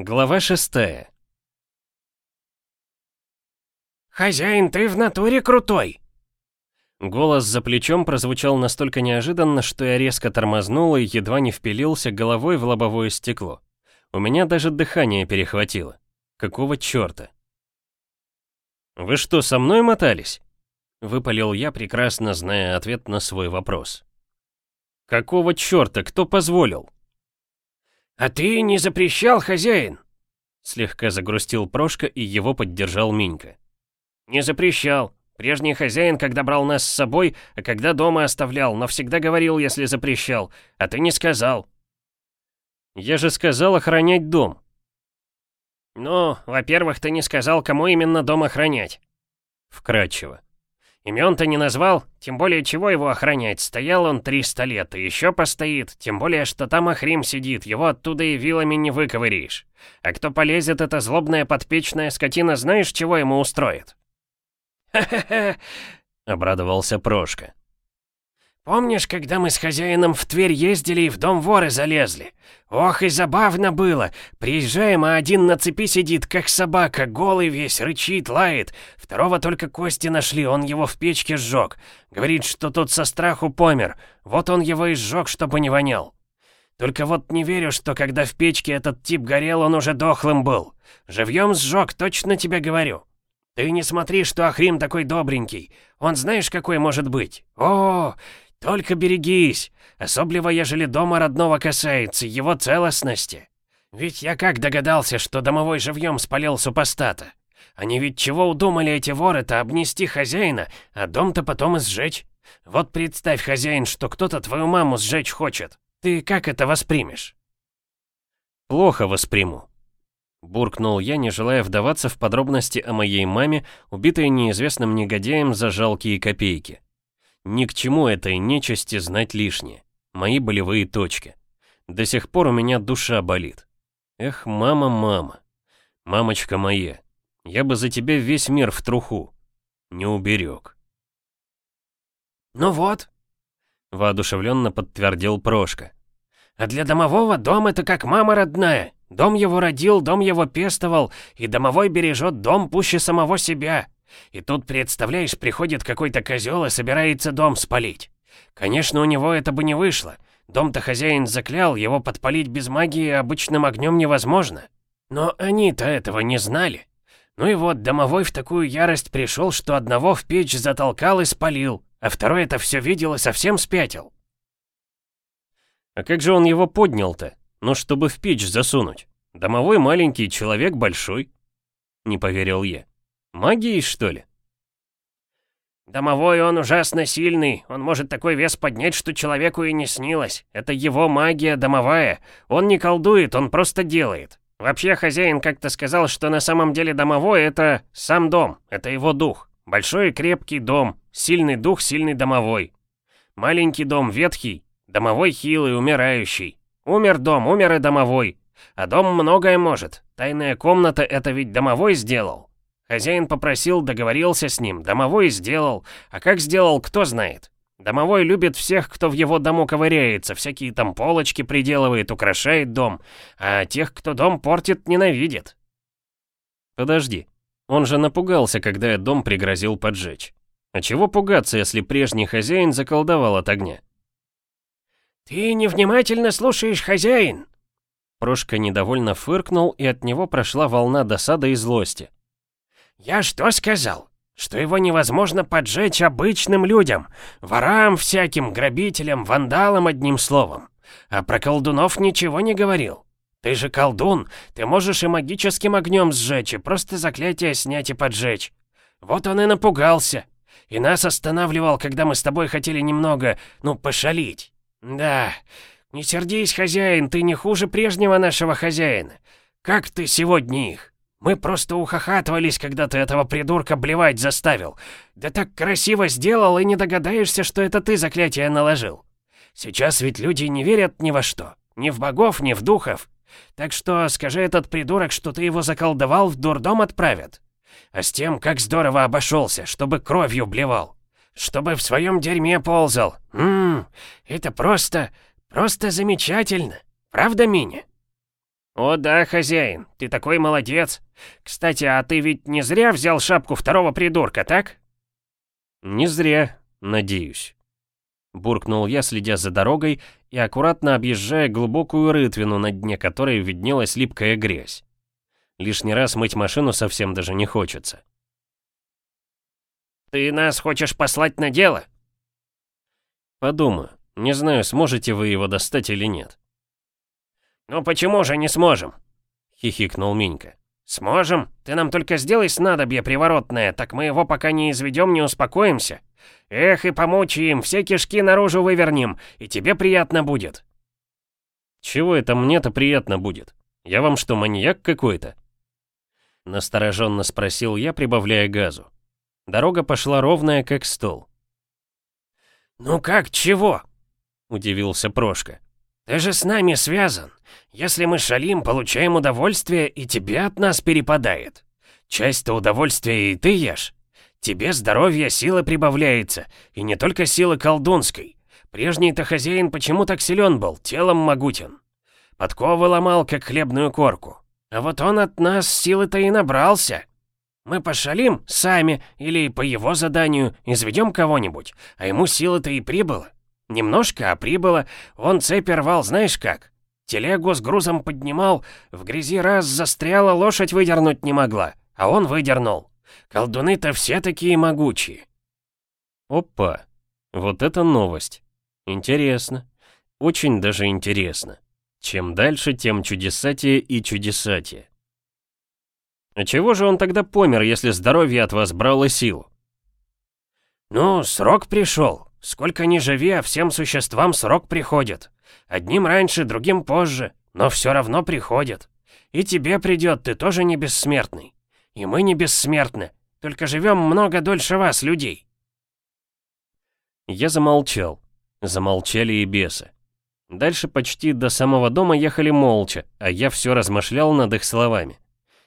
Глава шестая. «Хозяин, ты в натуре крутой!» Голос за плечом прозвучал настолько неожиданно, что я резко тормознул и едва не впилился головой в лобовое стекло. У меня даже дыхание перехватило. Какого чёрта? «Вы что, со мной мотались?» Выпалил я, прекрасно зная ответ на свой вопрос. «Какого чёрта? Кто позволил?» «А ты не запрещал, хозяин?» Слегка загрустил Прошка, и его поддержал Минька. «Не запрещал. Прежний хозяин, когда брал нас с собой, а когда дома оставлял, но всегда говорил, если запрещал. А ты не сказал». «Я же сказал охранять дом». «Ну, во-первых, ты не сказал, кому именно дом охранять». Вкратчиво. Имен-то не назвал, тем более чего его охранять, стоял он 300 лет и еще постоит, тем более что там Ахрим сидит, его оттуда и вилами не выковыришь. А кто полезет, эта злобная подпечная скотина, знаешь, чего ему устроит? «Ха-ха-ха!» — обрадовался Прошка. «Помнишь, когда мы с хозяином в Тверь ездили и в дом воры залезли? Ох, и забавно было! Приезжаем, а один на цепи сидит, как собака, голый весь, рычит, лает. Второго только кости нашли, он его в печке сжег. Говорит, что тот со страху помер. Вот он его и сжег, чтобы не вонял. Только вот не верю, что когда в печке этот тип горел, он уже дохлым был. Живьем сжег, точно тебе говорю. Ты не смотри, что Ахрим такой добренький. Он знаешь, какой может быть? О, только берегись, особливо ежели дома родного касается, его целостности. Ведь я как догадался, что домовой живьем спалил супостата. Они ведь чего удумали эти воры-то обнести хозяина, а дом-то потом и сжечь. Вот представь, хозяин, что кто-то твою маму сжечь хочет. Ты как это воспримешь? Плохо восприму. Буркнул я, не желая вдаваться в подробности о моей маме, убитой неизвестным негодяем за жалкие копейки. Ни к чему этой нечисти знать лишнее. Мои болевые точки. До сих пор у меня душа болит. Эх, мама, мама. Мамочка моя, я бы за тебя весь мир в труху. Не уберег. «Ну вот», — воодушевленно подтвердил Прошка. «А для домового дом это как мама родная. Дом его родил, дом его пестовал, и домовой бережет дом пуще самого себя. И тут, представляешь, приходит какой-то козел и собирается дом спалить. Конечно, у него это бы не вышло. Дом-то хозяин заклял, его подпалить без магии обычным огнем невозможно. Но они-то этого не знали. Ну и вот, домовой в такую ярость пришел, что одного в печь затолкал и спалил, а второй это все видел и совсем спятил. А как же он его поднял-то? Ну, чтобы в печь засунуть. Домовой маленький, человек большой. Не поверил я. Магией, что ли? Домовой он ужасно сильный, он может такой вес поднять, что человеку и не снилось. Это его магия домовая. Он не колдует, он просто делает. Вообще хозяин как-то сказал, что на самом деле домовой это сам дом, это его дух. Большой и крепкий дом, сильный дух, сильный домовой. Маленький дом ветхий, домовой хилый, умирающий. Умер дом, умер и домовой. А дом многое может. Тайная комната это ведь домовой сделал. Хозяин попросил, договорился с ним, домовой сделал. А как сделал, кто знает. Домовой любит всех, кто в его дому ковыряется, всякие там полочки приделывает, украшает дом. А тех, кто дом портит, ненавидит. Подожди, он же напугался, когда я дом пригрозил поджечь. А чего пугаться, если прежний хозяин заколдовал от огня? «Ты невнимательно слушаешь, хозяин!» Прошка недовольно фыркнул, и от него прошла волна досады и злости. «Я что сказал? Что его невозможно поджечь обычным людям, ворам всяким, грабителям, вандалам, одним словом. А про колдунов ничего не говорил. Ты же колдун, ты можешь и магическим огнем сжечь, и просто заклятие снять и поджечь. Вот он и напугался. И нас останавливал, когда мы с тобой хотели немного, ну, пошалить. «Да, не сердись, хозяин, ты не хуже прежнего нашего хозяина. Как ты сегодня их? Мы просто ухахатывались, когда ты этого придурка блевать заставил. Да так красиво сделал и не догадаешься, что это ты заклятие наложил. Сейчас ведь люди не верят ни во что, ни в богов, ни в духов. Так что скажи этот придурок, что ты его заколдовал, в дурдом отправят. А с тем, как здорово обошелся, чтобы кровью блевал чтобы в своем дерьме ползал. Ммм, это просто, просто замечательно. Правда, Миня?» «О да, хозяин, ты такой молодец. Кстати, а ты ведь не зря взял шапку второго придурка, так?» «Не зря, надеюсь». Буркнул я, следя за дорогой и аккуратно объезжая глубокую рытвину, на дне которой виднелась липкая грязь. Лишний раз мыть машину совсем даже не хочется. «Ты нас хочешь послать на дело?» «Подумаю. Не знаю, сможете вы его достать или нет». «Ну почему же не сможем?» — хихикнул Минька. «Сможем. Ты нам только сделай снадобье приворотное, так мы его пока не изведем, не успокоимся. Эх, и помучаем, все кишки наружу вывернем, и тебе приятно будет». «Чего это мне-то приятно будет? Я вам что, маньяк какой-то?» Настороженно спросил я, прибавляя газу. Дорога пошла ровная, как стол. «Ну как, чего?» — удивился Прошка. «Ты же с нами связан. Если мы шалим, получаем удовольствие, и тебе от нас перепадает. Часть-то удовольствия и ты ешь. Тебе здоровье, силы прибавляется, и не только силы колдунской. Прежний-то хозяин почему так силен был, телом могутен. Подковы ломал, как хлебную корку. А вот он от нас силы-то и набрался. Мы пошалим сами или по его заданию изведем кого-нибудь, а ему силы-то и прибыло. Немножко, а прибыло. Он цепь рвал, знаешь как? Телегу с грузом поднимал, в грязи раз застряла, лошадь выдернуть не могла, а он выдернул. Колдуны-то все такие могучие. Опа, вот это новость. Интересно. Очень даже интересно. Чем дальше, тем чудесатее и чудесатее. А чего же он тогда помер, если здоровье от вас брало силу? Ну, срок пришел. Сколько ни живи, а всем существам срок приходит. Одним раньше, другим позже, но все равно приходит. И тебе придет, ты тоже не бессмертный. И мы не бессмертны, только живем много дольше вас, людей. Я замолчал. Замолчали и бесы. Дальше почти до самого дома ехали молча, а я все размышлял над их словами.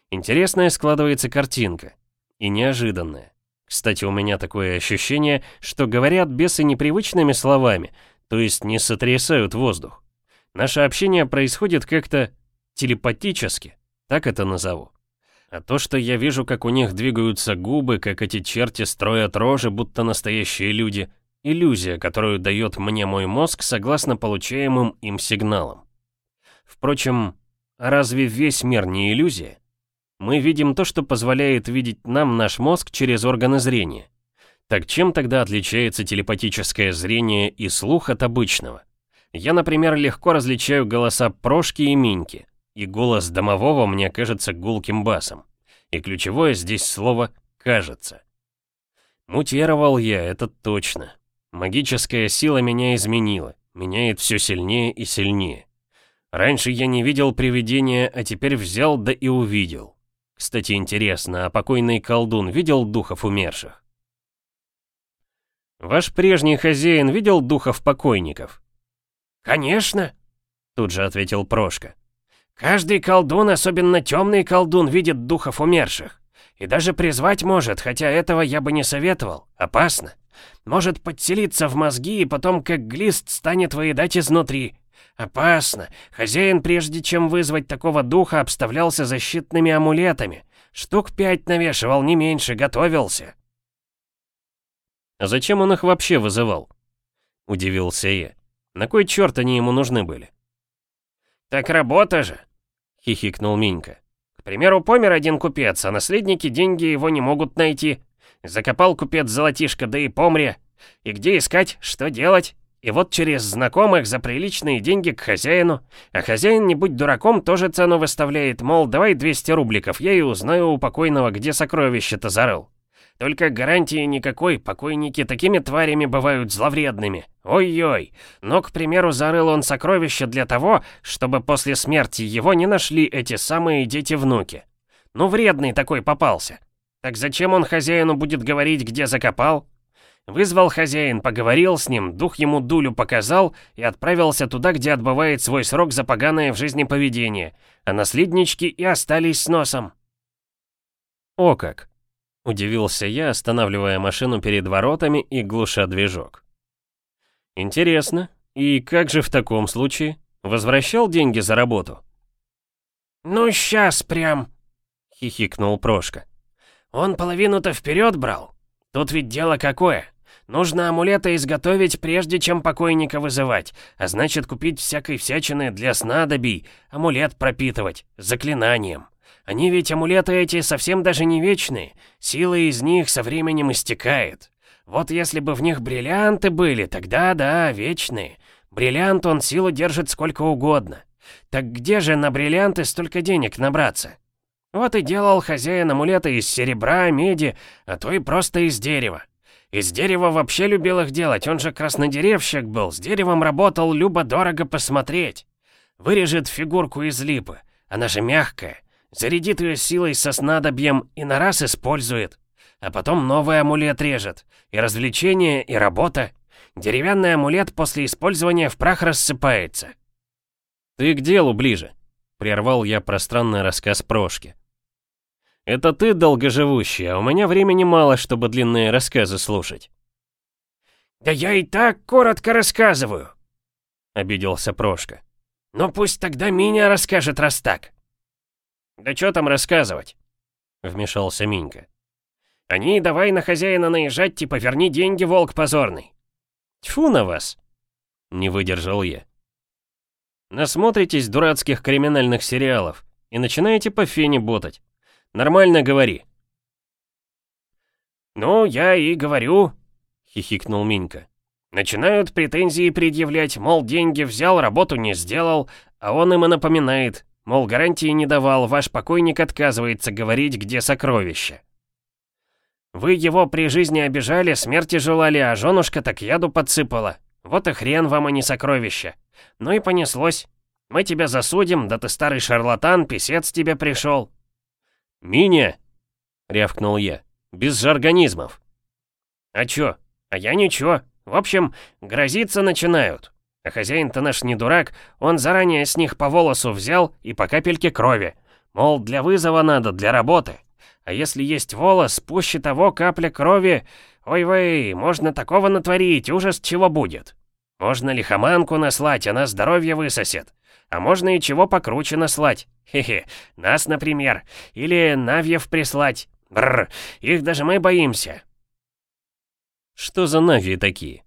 Интересная складывается картинка. И неожиданная. Кстати, у меня такое ощущение, что говорят бесы непривычными словами, то есть не сотрясают воздух. Наше общение происходит как-то телепатически, так это назову. А то, что я вижу, как у них двигаются губы, как эти черти строят рожи, будто настоящие люди, иллюзия, которую дает мне мой мозг согласно получаемым им сигналам. Впрочем, разве весь мир не иллюзия? Мы видим то, что позволяет видеть нам наш мозг через органы зрения. Так чем тогда отличается телепатическое зрение и слух от обычного? Я, например, легко различаю голоса Прошки и Миньки, и голос домового мне кажется гулким басом. И ключевое здесь слово «кажется». Мутировал я, это точно. Магическая сила меня изменила, меняет все сильнее и сильнее. Раньше я не видел привидения, а теперь взял да и увидел. Кстати, интересно, а покойный колдун видел духов умерших? Ваш прежний хозяин видел духов покойников? Конечно, тут же ответил Прошка. Каждый колдун, особенно темный колдун, видит духов умерших. И даже призвать может, хотя этого я бы не советовал. Опасно. Может подселиться в мозги и потом как глист станет выедать изнутри. «Опасно. Хозяин, прежде чем вызвать такого духа, обставлялся защитными амулетами. Штук пять навешивал, не меньше, готовился». «А зачем он их вообще вызывал?» — удивился я. «На кой черт они ему нужны были?» «Так работа же!» — хихикнул Минька. «К примеру, помер один купец, а наследники деньги его не могут найти. Закопал купец золотишко, да и помре. И где искать, что делать?» И вот через знакомых за приличные деньги к хозяину. А хозяин, не будь дураком, тоже цену выставляет, мол, давай 200 рубликов, я и узнаю у покойного, где сокровище-то зарыл. Только гарантии никакой, покойники такими тварями бывают зловредными. Ой-ой. Но, к примеру, зарыл он сокровище для того, чтобы после смерти его не нашли эти самые дети-внуки. Ну, вредный такой попался. Так зачем он хозяину будет говорить, где закопал? Вызвал хозяин, поговорил с ним, дух ему дулю показал и отправился туда, где отбывает свой срок за поганое в жизни поведение, а наследнички и остались с носом. «О как!» — удивился я, останавливая машину перед воротами и глуша движок. «Интересно, и как же в таком случае? Возвращал деньги за работу?» «Ну, сейчас прям!» — хихикнул Прошка. «Он половину-то вперед брал. Тут ведь дело какое. Нужно амулеты изготовить, прежде чем покойника вызывать, а значит купить всякой всячины для снадобий, амулет пропитывать, заклинанием. Они ведь амулеты эти совсем даже не вечные, сила из них со временем истекает. Вот если бы в них бриллианты были, тогда да, вечные. Бриллиант он силу держит сколько угодно. Так где же на бриллианты столько денег набраться? Вот и делал хозяин амулета из серебра, меди, а то и просто из дерева. Из дерева вообще любил их делать, он же краснодеревщик был, с деревом работал любо-дорого посмотреть. Вырежет фигурку из липы, она же мягкая, зарядит ее силой со снадобьем и на раз использует. А потом новый амулет режет. И развлечение, и работа. Деревянный амулет после использования в прах рассыпается. «Ты к делу ближе», — прервал я пространный рассказ Прошки. «Это ты долгоживущий, а у меня времени мало, чтобы длинные рассказы слушать». «Да я и так коротко рассказываю», — обиделся Прошка. «Но пусть тогда Миня расскажет, раз так». «Да что там рассказывать?» — вмешался Минька. «Они давай на хозяина наезжать, типа верни деньги, волк позорный». «Тьфу на вас!» — не выдержал я. Насмотритесь дурацких криминальных сериалов и начинаете по фене ботать. Нормально говори». «Ну, я и говорю», — хихикнул Минька. «Начинают претензии предъявлять, мол, деньги взял, работу не сделал, а он им и напоминает, мол, гарантии не давал, ваш покойник отказывается говорить, где сокровища. Вы его при жизни обижали, смерти желали, а женушка так яду подсыпала. Вот и хрен вам, а не сокровища. Ну и понеслось. Мы тебя засудим, да ты старый шарлатан, писец тебе пришел. «Миня!» — рявкнул я. «Без жаргонизмов!» «А чё? А я ничего. В общем, грозиться начинают. А хозяин-то наш не дурак, он заранее с них по волосу взял и по капельке крови. Мол, для вызова надо, для работы. А если есть волос, пуще того капля крови... Ой-вей, можно такого натворить, ужас чего будет. Можно лихоманку наслать, она здоровье высосет. А можно и чего покруче наслать. Хе-хе, нас, например. Или Навьев прислать. Бррр, их даже мы боимся. Что за Навьи такие?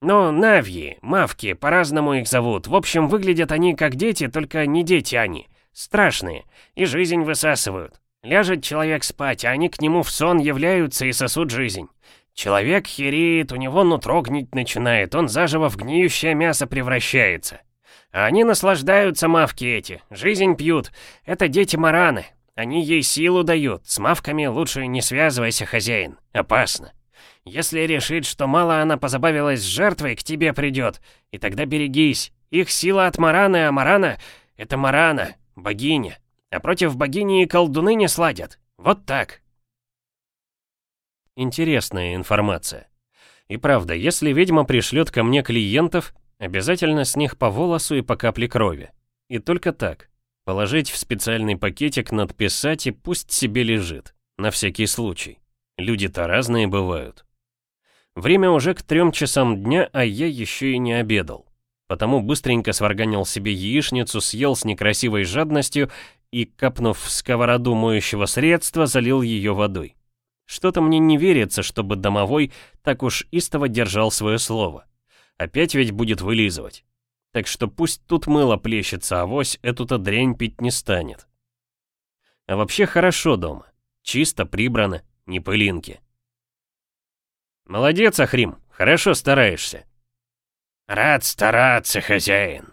Ну, Навьи, Мавки, по-разному их зовут. В общем, выглядят они как дети, только не дети они. Страшные. И жизнь высасывают. Ляжет человек спать, а они к нему в сон являются и сосут жизнь. Человек хереет, у него нутро гнить начинает, он заживо в гниющее мясо превращается. А они наслаждаются, мавки эти, жизнь пьют. Это дети Мараны. Они ей силу дают. С мавками лучше не связывайся, хозяин. Опасно. Если решит, что мало она позабавилась с жертвой, к тебе придет. И тогда берегись. Их сила от Мараны, а Марана — это Марана, богиня. А против богини и колдуны не сладят. Вот так. Интересная информация. И правда, если ведьма пришлет ко мне клиентов, Обязательно с них по волосу и по капле крови. И только так. Положить в специальный пакетик, надписать и пусть себе лежит. На всякий случай. Люди-то разные бывают. Время уже к трем часам дня, а я еще и не обедал. Потому быстренько сварганил себе яичницу, съел с некрасивой жадностью и, капнув в сковороду моющего средства, залил ее водой. Что-то мне не верится, чтобы домовой так уж истово держал свое слово. Опять ведь будет вылизывать. Так что пусть тут мыло плещется, а вось эту-то дрянь пить не станет. А вообще хорошо дома. Чисто, прибрано, не пылинки. Молодец, Ахрим, хорошо стараешься. Рад стараться, хозяин.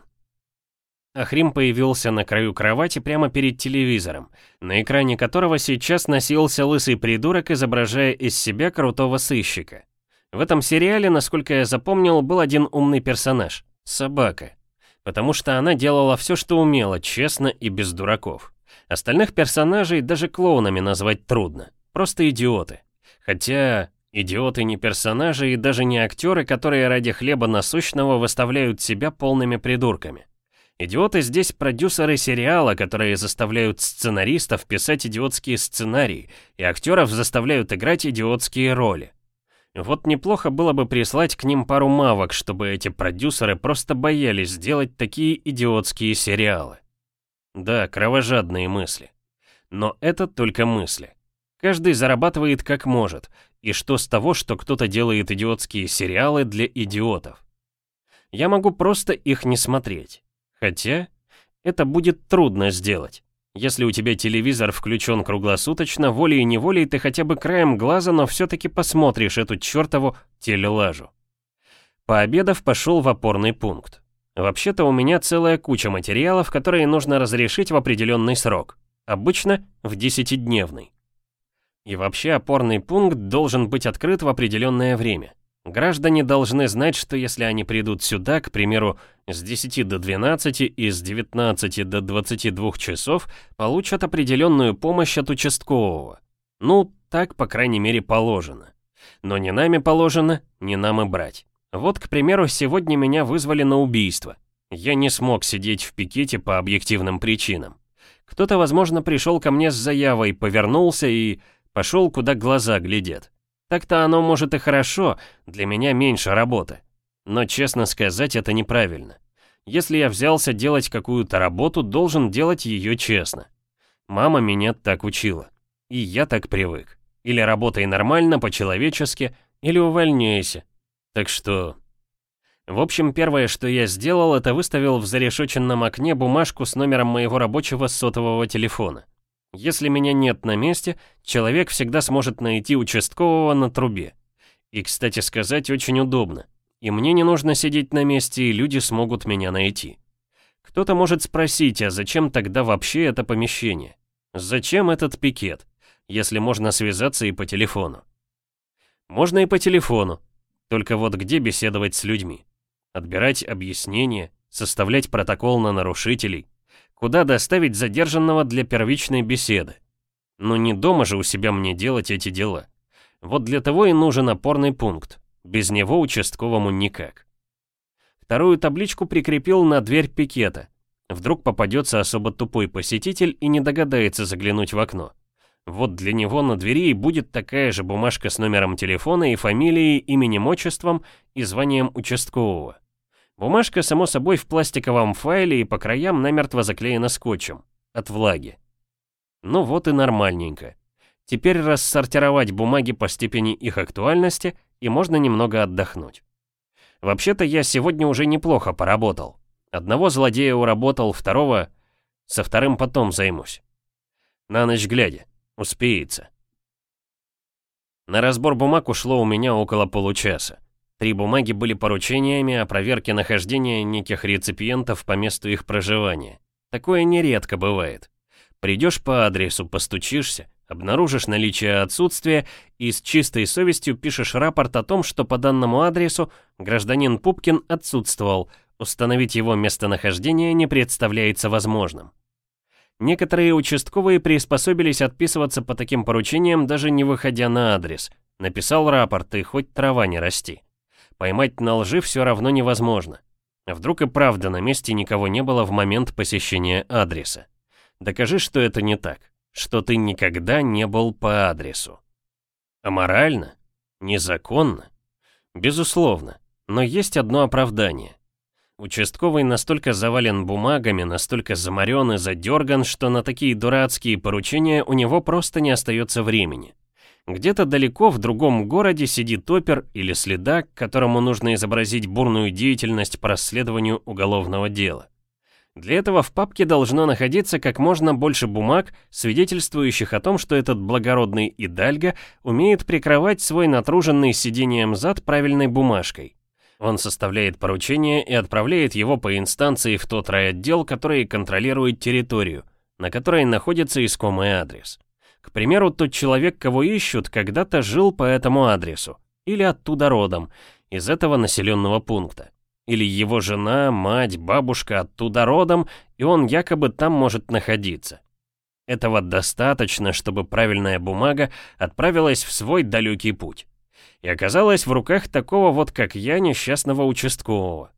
Ахрим появился на краю кровати прямо перед телевизором, на экране которого сейчас носился лысый придурок, изображая из себя крутого сыщика. В этом сериале, насколько я запомнил, был один умный персонаж — собака. Потому что она делала все, что умела, честно и без дураков. Остальных персонажей даже клоунами назвать трудно. Просто идиоты. Хотя идиоты не персонажи и даже не актеры, которые ради хлеба насущного выставляют себя полными придурками. Идиоты здесь продюсеры сериала, которые заставляют сценаристов писать идиотские сценарии, и актеров заставляют играть идиотские роли. Вот неплохо было бы прислать к ним пару мавок, чтобы эти продюсеры просто боялись сделать такие идиотские сериалы. Да, кровожадные мысли. Но это только мысли. Каждый зарабатывает как может, и что с того, что кто-то делает идиотские сериалы для идиотов? Я могу просто их не смотреть. Хотя, это будет трудно сделать. Если у тебя телевизор включен круглосуточно, волей-неволей ты хотя бы краем глаза, но все-таки посмотришь эту чертову телелажу. Пообедав, пошел в опорный пункт. Вообще-то у меня целая куча материалов, которые нужно разрешить в определенный срок. Обычно в десятидневный. И вообще опорный пункт должен быть открыт в определенное время. Граждане должны знать, что если они придут сюда, к примеру, с 10 до 12 и с 19 до 22 часов, получат определенную помощь от участкового. Ну, так, по крайней мере, положено. Но не нами положено, не нам и брать. Вот, к примеру, сегодня меня вызвали на убийство. Я не смог сидеть в пикете по объективным причинам. Кто-то, возможно, пришел ко мне с заявой, повернулся и пошел, куда глаза глядят. Так-то оно может и хорошо, для меня меньше работы. Но, честно сказать, это неправильно. Если я взялся делать какую-то работу, должен делать ее честно. Мама меня так учила. И я так привык. Или работай нормально, по-человечески, или увольняйся. Так что... В общем, первое, что я сделал, это выставил в зарешоченном окне бумажку с номером моего рабочего сотового телефона. Если меня нет на месте, человек всегда сможет найти участкового на трубе. И, кстати сказать, очень удобно. И мне не нужно сидеть на месте, и люди смогут меня найти. Кто-то может спросить, а зачем тогда вообще это помещение? Зачем этот пикет, если можно связаться и по телефону? Можно и по телефону, только вот где беседовать с людьми? Отбирать объяснения, составлять протокол на нарушителей? Куда доставить задержанного для первичной беседы? Ну не дома же у себя мне делать эти дела. Вот для того и нужен опорный пункт. Без него участковому никак. Вторую табличку прикрепил на дверь пикета. Вдруг попадется особо тупой посетитель и не догадается заглянуть в окно. Вот для него на двери и будет такая же бумажка с номером телефона и фамилией, именем, отчеством и званием участкового. Бумажка, само собой, в пластиковом файле и по краям намертво заклеена скотчем. От влаги. Ну вот и нормальненько. Теперь рассортировать бумаги по степени их актуальности, и можно немного отдохнуть. Вообще-то я сегодня уже неплохо поработал. Одного злодея уработал, второго... Со вторым потом займусь. На ночь глядя. Успеется. На разбор бумаг ушло у меня около получаса. Три бумаги были поручениями о проверке нахождения неких реципиентов по месту их проживания. Такое нередко бывает. Придешь по адресу, постучишься, обнаружишь наличие отсутствия и с чистой совестью пишешь рапорт о том, что по данному адресу гражданин Пупкин отсутствовал, установить его местонахождение не представляется возможным. Некоторые участковые приспособились отписываться по таким поручениям, даже не выходя на адрес. Написал рапорт, и хоть трава не расти. Поймать на лжи все равно невозможно. Вдруг и правда на месте никого не было в момент посещения адреса. Докажи, что это не так, что ты никогда не был по адресу. Аморально? Незаконно? Безусловно, но есть одно оправдание. Участковый настолько завален бумагами, настолько заморен и задерган, что на такие дурацкие поручения у него просто не остается времени. Где-то далеко в другом городе сидит опер или следак, которому нужно изобразить бурную деятельность по расследованию уголовного дела. Для этого в папке должно находиться как можно больше бумаг, свидетельствующих о том, что этот благородный идальго умеет прикрывать свой натруженный сидением зад правильной бумажкой. Он составляет поручение и отправляет его по инстанции в тот райотдел, который контролирует территорию, на которой находится искомый адрес. К примеру, тот человек, кого ищут, когда-то жил по этому адресу, или оттуда родом, из этого населенного пункта. Или его жена, мать, бабушка оттуда родом, и он якобы там может находиться. Этого достаточно, чтобы правильная бумага отправилась в свой далекий путь. И оказалась в руках такого вот, как я, несчастного участкового.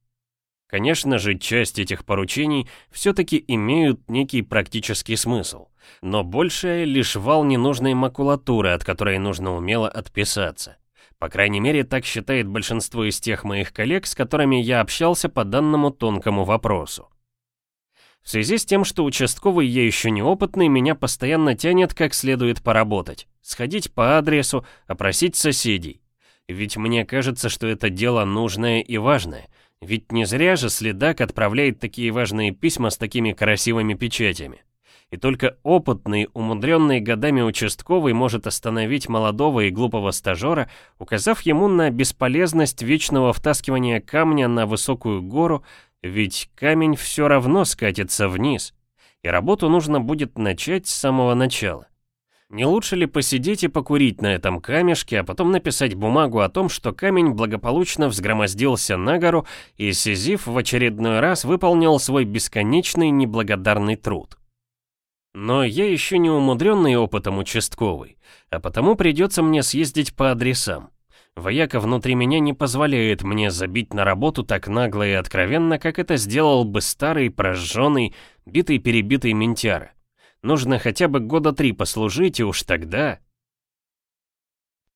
Конечно же, часть этих поручений все-таки имеют некий практический смысл, но большая лишь вал ненужной макулатуры, от которой нужно умело отписаться. По крайней мере, так считает большинство из тех моих коллег, с которыми я общался по данному тонкому вопросу. В связи с тем, что участковый я еще неопытный, меня постоянно тянет как следует поработать, сходить по адресу, опросить соседей. Ведь мне кажется, что это дело нужное и важное. Ведь не зря же следак отправляет такие важные письма с такими красивыми печатями. И только опытный, умудренный годами участковый может остановить молодого и глупого стажера, указав ему на бесполезность вечного втаскивания камня на высокую гору, ведь камень все равно скатится вниз, и работу нужно будет начать с самого начала. Не лучше ли посидеть и покурить на этом камешке, а потом написать бумагу о том, что камень благополучно взгромоздился на гору, и Сизиф в очередной раз выполнил свой бесконечный неблагодарный труд? Но я еще не умудренный опытом участковый, а потому придется мне съездить по адресам. Вояка внутри меня не позволяет мне забить на работу так нагло и откровенно, как это сделал бы старый, прожженный, битый-перебитый ментяра. Нужно хотя бы года три послужить, и уж тогда...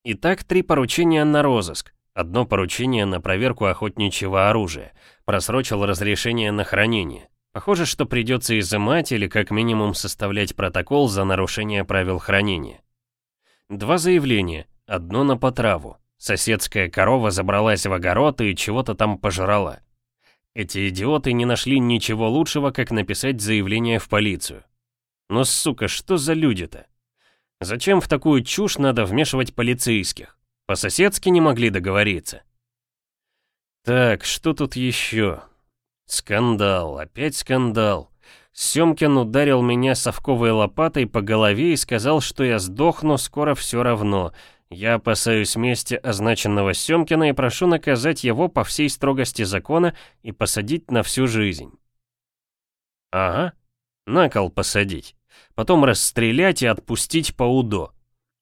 Итак, три поручения на розыск. Одно поручение на проверку охотничьего оружия. Просрочил разрешение на хранение. Похоже, что придется изымать или как минимум составлять протокол за нарушение правил хранения. Два заявления, одно на потраву. Соседская корова забралась в огород и чего-то там пожрала. Эти идиоты не нашли ничего лучшего, как написать заявление в полицию. Но, сука, что за люди-то? Зачем в такую чушь надо вмешивать полицейских? По-соседски не могли договориться. Так, что тут еще? Скандал, опять скандал. Семкин ударил меня совковой лопатой по голове и сказал, что я сдохну скоро все равно. Я опасаюсь мести означенного Семкина и прошу наказать его по всей строгости закона и посадить на всю жизнь. Ага, на кол посадить потом расстрелять и отпустить по УДО.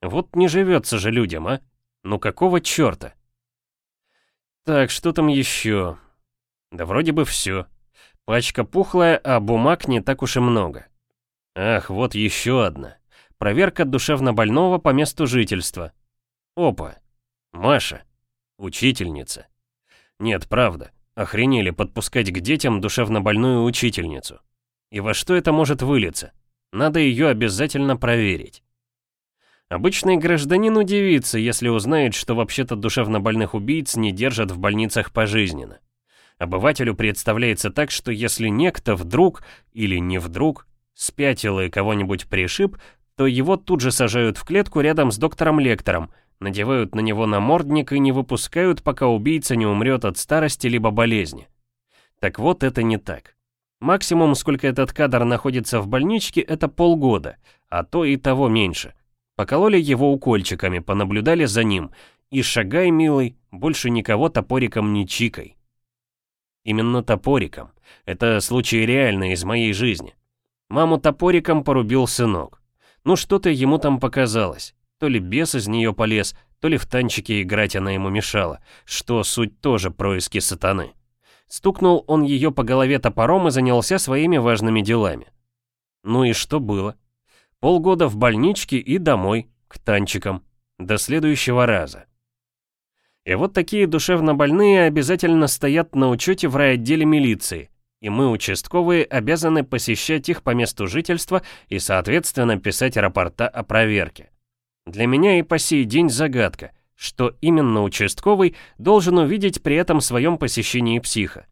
Вот не живется же людям, а? Ну какого черта? Так, что там еще? Да вроде бы все. Пачка пухлая, а бумаг не так уж и много. Ах, вот еще одна. Проверка душевнобольного по месту жительства. Опа. Маша. Учительница. Нет, правда. Охренели подпускать к детям душевнобольную учительницу. И во что это может вылиться? Надо ее обязательно проверить. Обычный гражданин удивится, если узнает, что вообще-то душевнобольных убийц не держат в больницах пожизненно. Обывателю представляется так, что если некто вдруг или не вдруг спятил и кого-нибудь пришиб, то его тут же сажают в клетку рядом с доктором-лектором, надевают на него намордник и не выпускают, пока убийца не умрет от старости либо болезни. Так вот, это не так. Максимум, сколько этот кадр находится в больничке, это полгода, а то и того меньше. Покололи его укольчиками, понаблюдали за ним. И шагай, милый, больше никого топориком не чикай. Именно топориком. Это случай реальный из моей жизни. Маму топориком порубил сынок. Ну что-то ему там показалось. То ли бес из нее полез, то ли в танчике играть она ему мешала, что суть тоже происки сатаны. Стукнул он ее по голове топором и занялся своими важными делами. Ну и что было? Полгода в больничке и домой, к танчикам. До следующего раза. И вот такие душевно больные обязательно стоят на учете в райотделе милиции, и мы, участковые, обязаны посещать их по месту жительства и, соответственно, писать рапорта о проверке. Для меня и по сей день загадка, что именно участковый должен увидеть при этом своем посещении психа.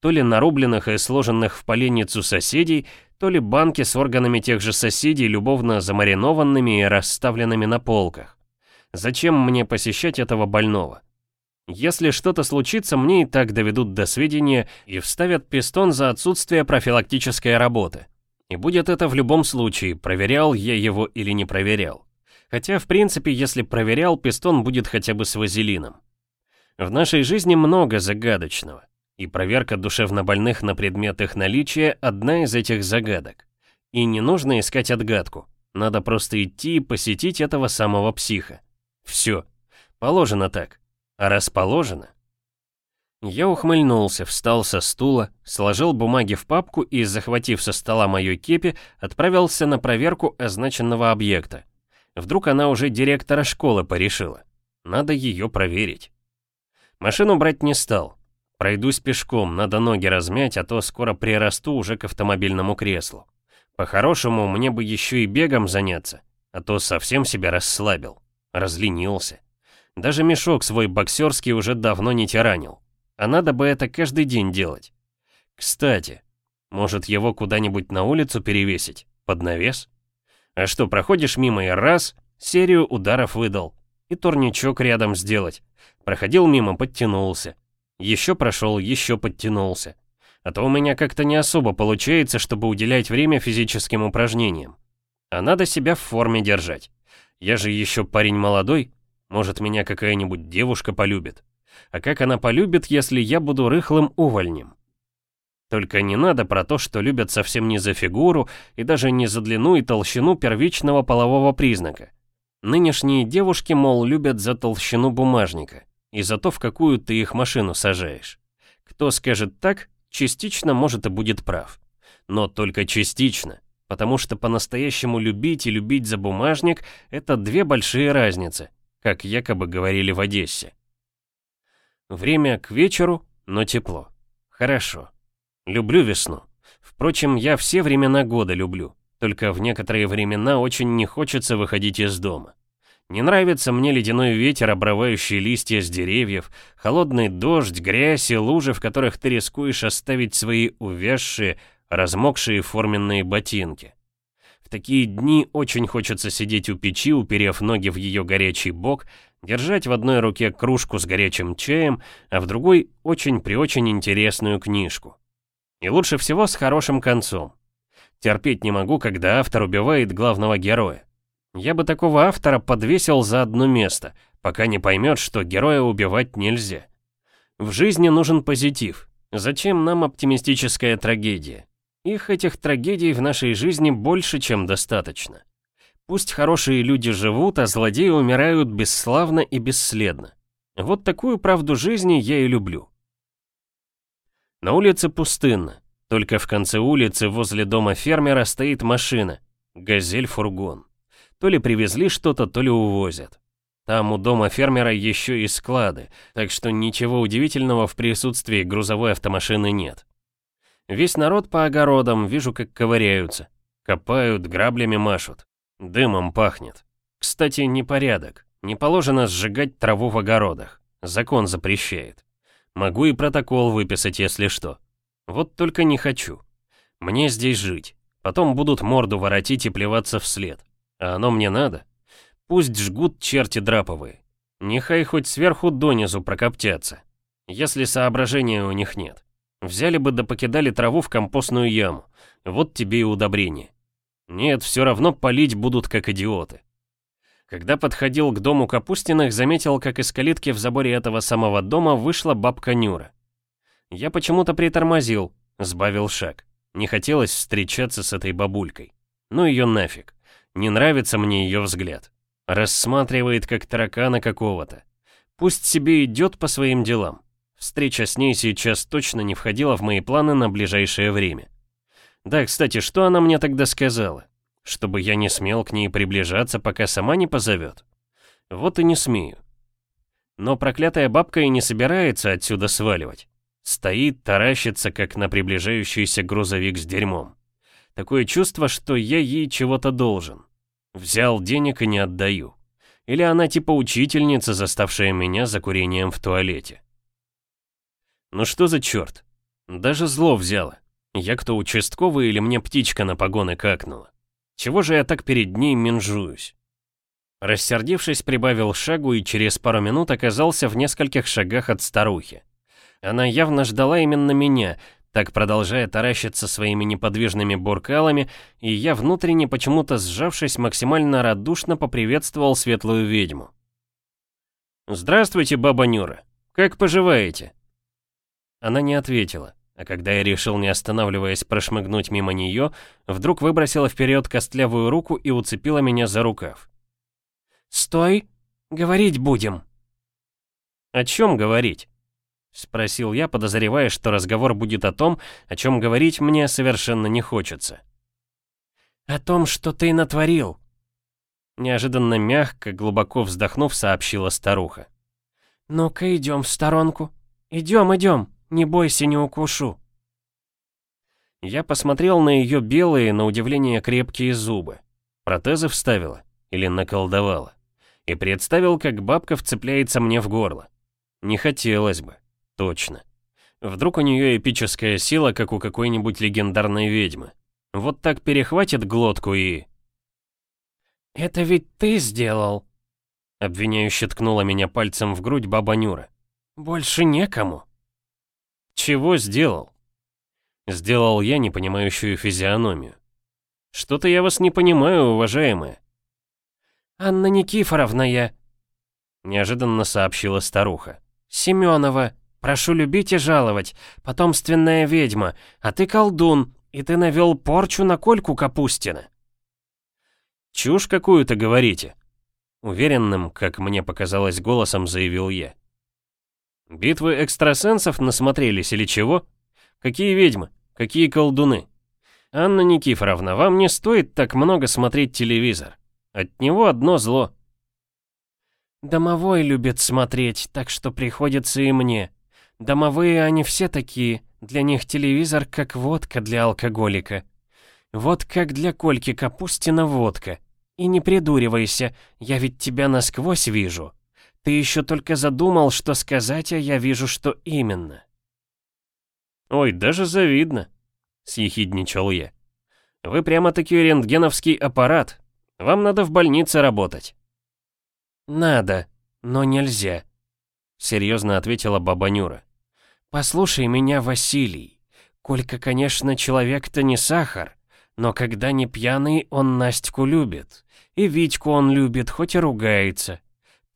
То ли нарубленных и сложенных в поленницу соседей, то ли банки с органами тех же соседей, любовно замаринованными и расставленными на полках. Зачем мне посещать этого больного? Если что-то случится, мне и так доведут до сведения и вставят пистон за отсутствие профилактической работы. И будет это в любом случае, проверял я его или не проверял. Хотя, в принципе, если проверял, пистон будет хотя бы с вазелином. В нашей жизни много загадочного, и проверка душевнобольных на предмет их наличия – одна из этих загадок. И не нужно искать отгадку, надо просто идти и посетить этого самого психа. Все, положено так. А раз. Я ухмыльнулся, встал со стула, сложил бумаги в папку и, захватив со стола мою кепи, отправился на проверку означенного объекта. Вдруг она уже директора школы порешила. Надо ее проверить. Машину брать не стал. Пройдусь пешком, надо ноги размять, а то скоро прирасту уже к автомобильному креслу. По-хорошему, мне бы еще и бегом заняться, а то совсем себя расслабил, разленился. Даже мешок свой боксерский уже давно не тиранил. А надо бы это каждый день делать. Кстати, может его куда-нибудь на улицу перевесить, под навес? А что, проходишь мимо и раз, серию ударов выдал. И турничок рядом сделать. Проходил мимо, подтянулся. Еще прошел, еще подтянулся. А то у меня как-то не особо получается, чтобы уделять время физическим упражнениям. А надо себя в форме держать. Я же еще парень молодой, может меня какая-нибудь девушка полюбит. А как она полюбит, если я буду рыхлым увольнем? Только не надо про то, что любят совсем не за фигуру и даже не за длину и толщину первичного полового признака. Нынешние девушки, мол, любят за толщину бумажника и за то, в какую ты их машину сажаешь. Кто скажет так, частично может и будет прав. Но только частично, потому что по-настоящему любить и любить за бумажник — это две большие разницы, как якобы говорили в Одессе. Время к вечеру, но тепло. Хорошо. Люблю весну. Впрочем, я все времена года люблю, только в некоторые времена очень не хочется выходить из дома. Не нравится мне ледяной ветер, обрывающий листья с деревьев, холодный дождь, грязь и лужи, в которых ты рискуешь оставить свои увязшие, размокшие форменные ботинки. В такие дни очень хочется сидеть у печи, уперев ноги в ее горячий бок, держать в одной руке кружку с горячим чаем, а в другой очень при очень интересную книжку. И лучше всего с хорошим концом. Терпеть не могу, когда автор убивает главного героя. Я бы такого автора подвесил за одно место, пока не поймет, что героя убивать нельзя. В жизни нужен позитив. Зачем нам оптимистическая трагедия? Их этих трагедий в нашей жизни больше, чем достаточно. Пусть хорошие люди живут, а злодеи умирают бесславно и бесследно. Вот такую правду жизни я и люблю. На улице пустынно. Только в конце улицы возле дома фермера стоит машина. Газель-фургон. То ли привезли что-то, то ли увозят. Там у дома фермера еще и склады, так что ничего удивительного в присутствии грузовой автомашины нет. Весь народ по огородам, вижу, как ковыряются. Копают, граблями машут. Дымом пахнет. Кстати, непорядок. Не положено сжигать траву в огородах. Закон запрещает. Могу и протокол выписать, если что. Вот только не хочу. Мне здесь жить. Потом будут морду воротить и плеваться вслед. А оно мне надо? Пусть жгут черти драповые. Нехай хоть сверху донизу прокоптятся. Если соображения у них нет. Взяли бы да покидали траву в компостную яму. Вот тебе и удобрение. Нет, все равно полить будут как идиоты. Когда подходил к дому Капустиных, заметил, как из калитки в заборе этого самого дома вышла бабка Нюра. Я почему-то притормозил, сбавил шаг. Не хотелось встречаться с этой бабулькой. Ну ее нафиг. Не нравится мне ее взгляд. Рассматривает как таракана какого-то. Пусть себе идет по своим делам. Встреча с ней сейчас точно не входила в мои планы на ближайшее время. Да, кстати, что она мне тогда сказала? Чтобы я не смел к ней приближаться, пока сама не позовет. Вот и не смею. Но проклятая бабка и не собирается отсюда сваливать. Стоит, таращится, как на приближающийся грузовик с дерьмом. Такое чувство, что я ей чего-то должен. Взял денег и не отдаю. Или она типа учительница, заставшая меня за курением в туалете. Ну что за черт? Даже зло взяло. Я кто участковый или мне птичка на погоны какнула? Чего же я так перед ней менжуюсь? Рассердившись, прибавил шагу и через пару минут оказался в нескольких шагах от старухи. Она явно ждала именно меня, так продолжая таращиться своими неподвижными буркалами, и я внутренне почему-то сжавшись максимально радушно поприветствовал светлую ведьму. «Здравствуйте, баба Нюра. Как поживаете?» Она не ответила, а когда я решил, не останавливаясь, прошмыгнуть мимо нее, вдруг выбросила вперед костлявую руку и уцепила меня за рукав. «Стой! Говорить будем!» «О чем говорить?» Спросил я, подозревая, что разговор будет о том, о чем говорить мне совершенно не хочется. «О том, что ты натворил!» Неожиданно мягко, глубоко вздохнув, сообщила старуха. «Ну-ка, идем в сторонку. Идем, идем, Не бойся, не укушу». Я посмотрел на ее белые, на удивление крепкие зубы. Протезы вставила или наколдовала. И представил, как бабка вцепляется мне в горло. Не хотелось бы, точно. Вдруг у нее эпическая сила, как у какой-нибудь легендарной ведьмы. Вот так перехватит глотку и... «Это ведь ты сделал!» Обвиняюще ткнула меня пальцем в грудь баба Нюра. «Больше некому». «Чего сделал?» Сделал я непонимающую физиономию. «Что-то я вас не понимаю, уважаемая». «Анна Никифоровна я», — неожиданно сообщила старуха. «Семенова, прошу любить и жаловать, потомственная ведьма, а ты колдун, и ты навел порчу на Кольку Капустина». «Чушь какую-то говорите», — уверенным, как мне показалось голосом, заявил я. «Битвы экстрасенсов насмотрелись или чего? Какие ведьмы? Какие колдуны? Анна Никифоровна, вам не стоит так много смотреть телевизор. От него одно зло». «Домовой любит смотреть, так что приходится и мне. Домовые они все такие, для них телевизор как водка для алкоголика. Вот как для Кольки Капустина водка. И не придуривайся, я ведь тебя насквозь вижу. Ты еще только задумал, что сказать, а я вижу, что именно. Ой, даже завидно, съехидничал я. Вы прямо-таки рентгеновский аппарат. Вам надо в больнице работать. Надо, но нельзя, серьезно ответила баба Нюра. Послушай меня, Василий. Колька, конечно, человек-то не сахар, но когда не пьяный, он Настьку любит. И Витьку он любит, хоть и ругается.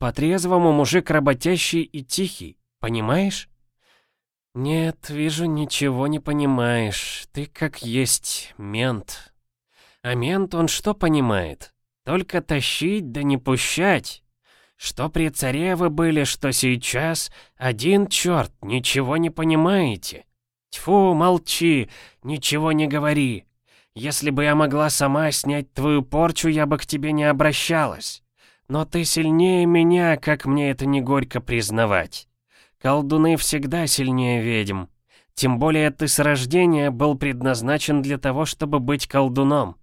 По-трезвому мужик работящий и тихий, понимаешь? Нет, вижу, ничего не понимаешь. Ты как есть мент. А мент он что понимает? Только тащить да не пущать. Что при царе вы были, что сейчас, один черт, ничего не понимаете. Тьфу, молчи, ничего не говори. Если бы я могла сама снять твою порчу, я бы к тебе не обращалась. Но ты сильнее меня, как мне это не горько признавать. Колдуны всегда сильнее ведьм. Тем более ты с рождения был предназначен для того, чтобы быть колдуном.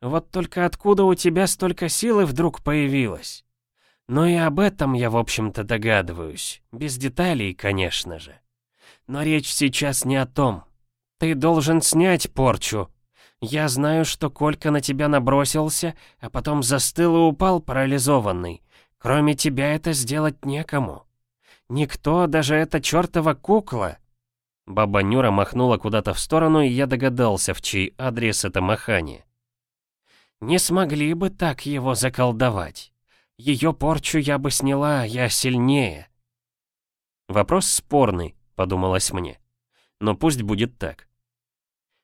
Вот только откуда у тебя столько силы вдруг появилось? Ну и об этом я, в общем-то, догадываюсь. Без деталей, конечно же. Но речь сейчас не о том. Ты должен снять порчу, я знаю, что Колька на тебя набросился, а потом застыл и упал парализованный. Кроме тебя это сделать некому. Никто, даже эта чертова кукла. Баба Нюра махнула куда-то в сторону, и я догадался, в чей адрес это махание. Не смогли бы так его заколдовать. Ее порчу я бы сняла, я сильнее. Вопрос спорный, подумалось мне. Но пусть будет так.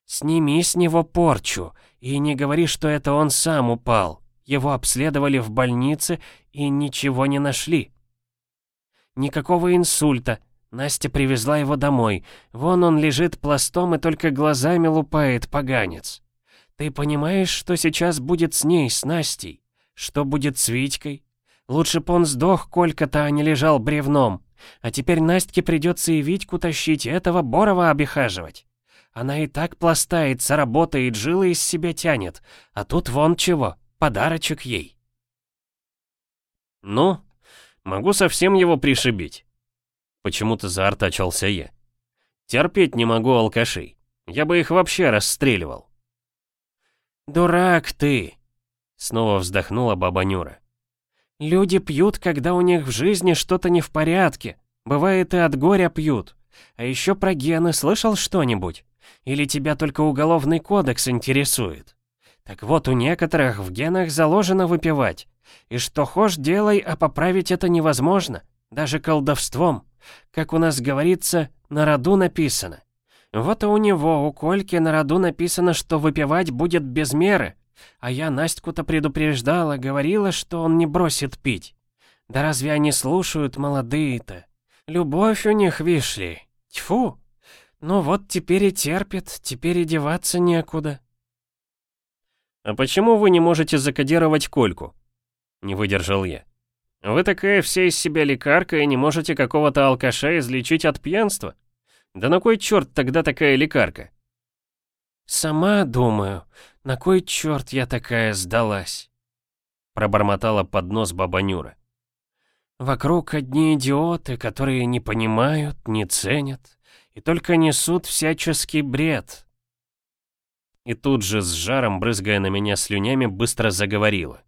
«Сними с него порчу и не говори, что это он сам упал. Его обследовали в больнице и ничего не нашли». «Никакого инсульта. Настя привезла его домой. Вон он лежит пластом и только глазами лупает, поганец. Ты понимаешь, что сейчас будет с ней, с Настей? Что будет с Витькой? Лучше б он сдох, Колька-то, а не лежал бревном. А теперь Настке придется и Витьку тащить, этого Борова обихаживать. Она и так пластается, работает, жилы из себя тянет. А тут вон чего, подарочек ей. Ну, могу совсем его пришибить. Почему-то заортачился я. Терпеть не могу алкашей. Я бы их вообще расстреливал. «Дурак ты!» Снова вздохнула баба Нюра. «Люди пьют, когда у них в жизни что-то не в порядке. Бывает и от горя пьют. А еще про гены слышал что-нибудь? Или тебя только уголовный кодекс интересует? Так вот, у некоторых в генах заложено выпивать. И что хошь делай, а поправить это невозможно. Даже колдовством. Как у нас говорится, на роду написано. Вот и у него, у Кольки, на роду написано, что выпивать будет без меры. А я Настю-то предупреждала, говорила, что он не бросит пить. Да разве они слушают, молодые-то? Любовь у них, вишли. Тьфу! Ну вот теперь и терпит, теперь и деваться некуда. «А почему вы не можете закодировать Кольку?» Не выдержал я. «Вы такая вся из себя лекарка и не можете какого-то алкаша излечить от пьянства? Да на кой черт тогда такая лекарка? «Сама думаю, на кой черт я такая сдалась?» Пробормотала под нос баба Нюра. «Вокруг одни идиоты, которые не понимают, не ценят и только несут всяческий бред». И тут же с жаром, брызгая на меня слюнями, быстро заговорила.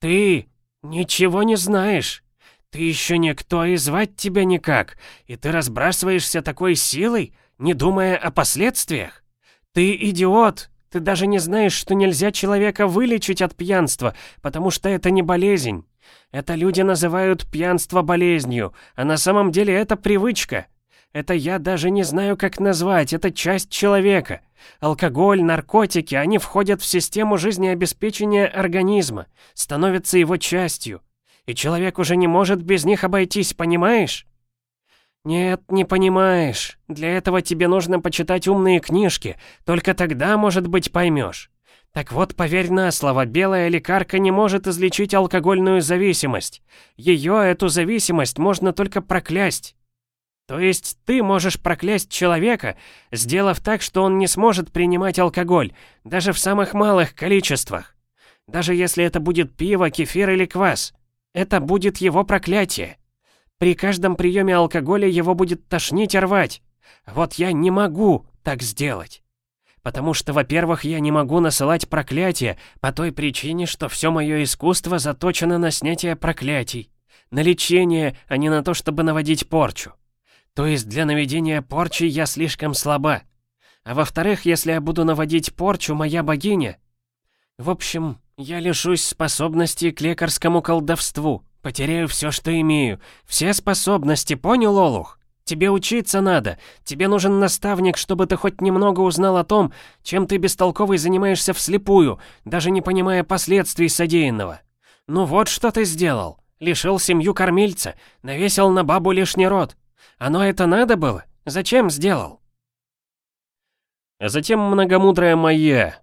«Ты ничего не знаешь. Ты еще никто и звать тебя никак, и ты разбрасываешься такой силой, не думая о последствиях. «Ты идиот! Ты даже не знаешь, что нельзя человека вылечить от пьянства, потому что это не болезнь. Это люди называют пьянство болезнью, а на самом деле это привычка. Это я даже не знаю, как назвать, это часть человека. Алкоголь, наркотики, они входят в систему жизнеобеспечения организма, становятся его частью. И человек уже не может без них обойтись, понимаешь? «Нет, не понимаешь. Для этого тебе нужно почитать умные книжки. Только тогда, может быть, поймешь. Так вот, поверь на слово, белая лекарка не может излечить алкогольную зависимость. Ее, эту зависимость, можно только проклясть. То есть ты можешь проклясть человека, сделав так, что он не сможет принимать алкоголь, даже в самых малых количествах. Даже если это будет пиво, кефир или квас. Это будет его проклятие. При каждом приеме алкоголя его будет тошнить и рвать. Вот я не могу так сделать. Потому что, во-первых, я не могу насылать проклятия по той причине, что все мое искусство заточено на снятие проклятий, на лечение, а не на то, чтобы наводить порчу. То есть для наведения порчи я слишком слаба. А во-вторых, если я буду наводить порчу, моя богиня... В общем, я лишусь способности к лекарскому колдовству, Потеряю все, что имею. Все способности, понял, Олух? Тебе учиться надо. Тебе нужен наставник, чтобы ты хоть немного узнал о том, чем ты бестолковый занимаешься вслепую, даже не понимая последствий содеянного. Ну вот что ты сделал. Лишил семью кормильца, навесил на бабу лишний род. Оно это надо было? Зачем сделал? А затем многомудрая моя.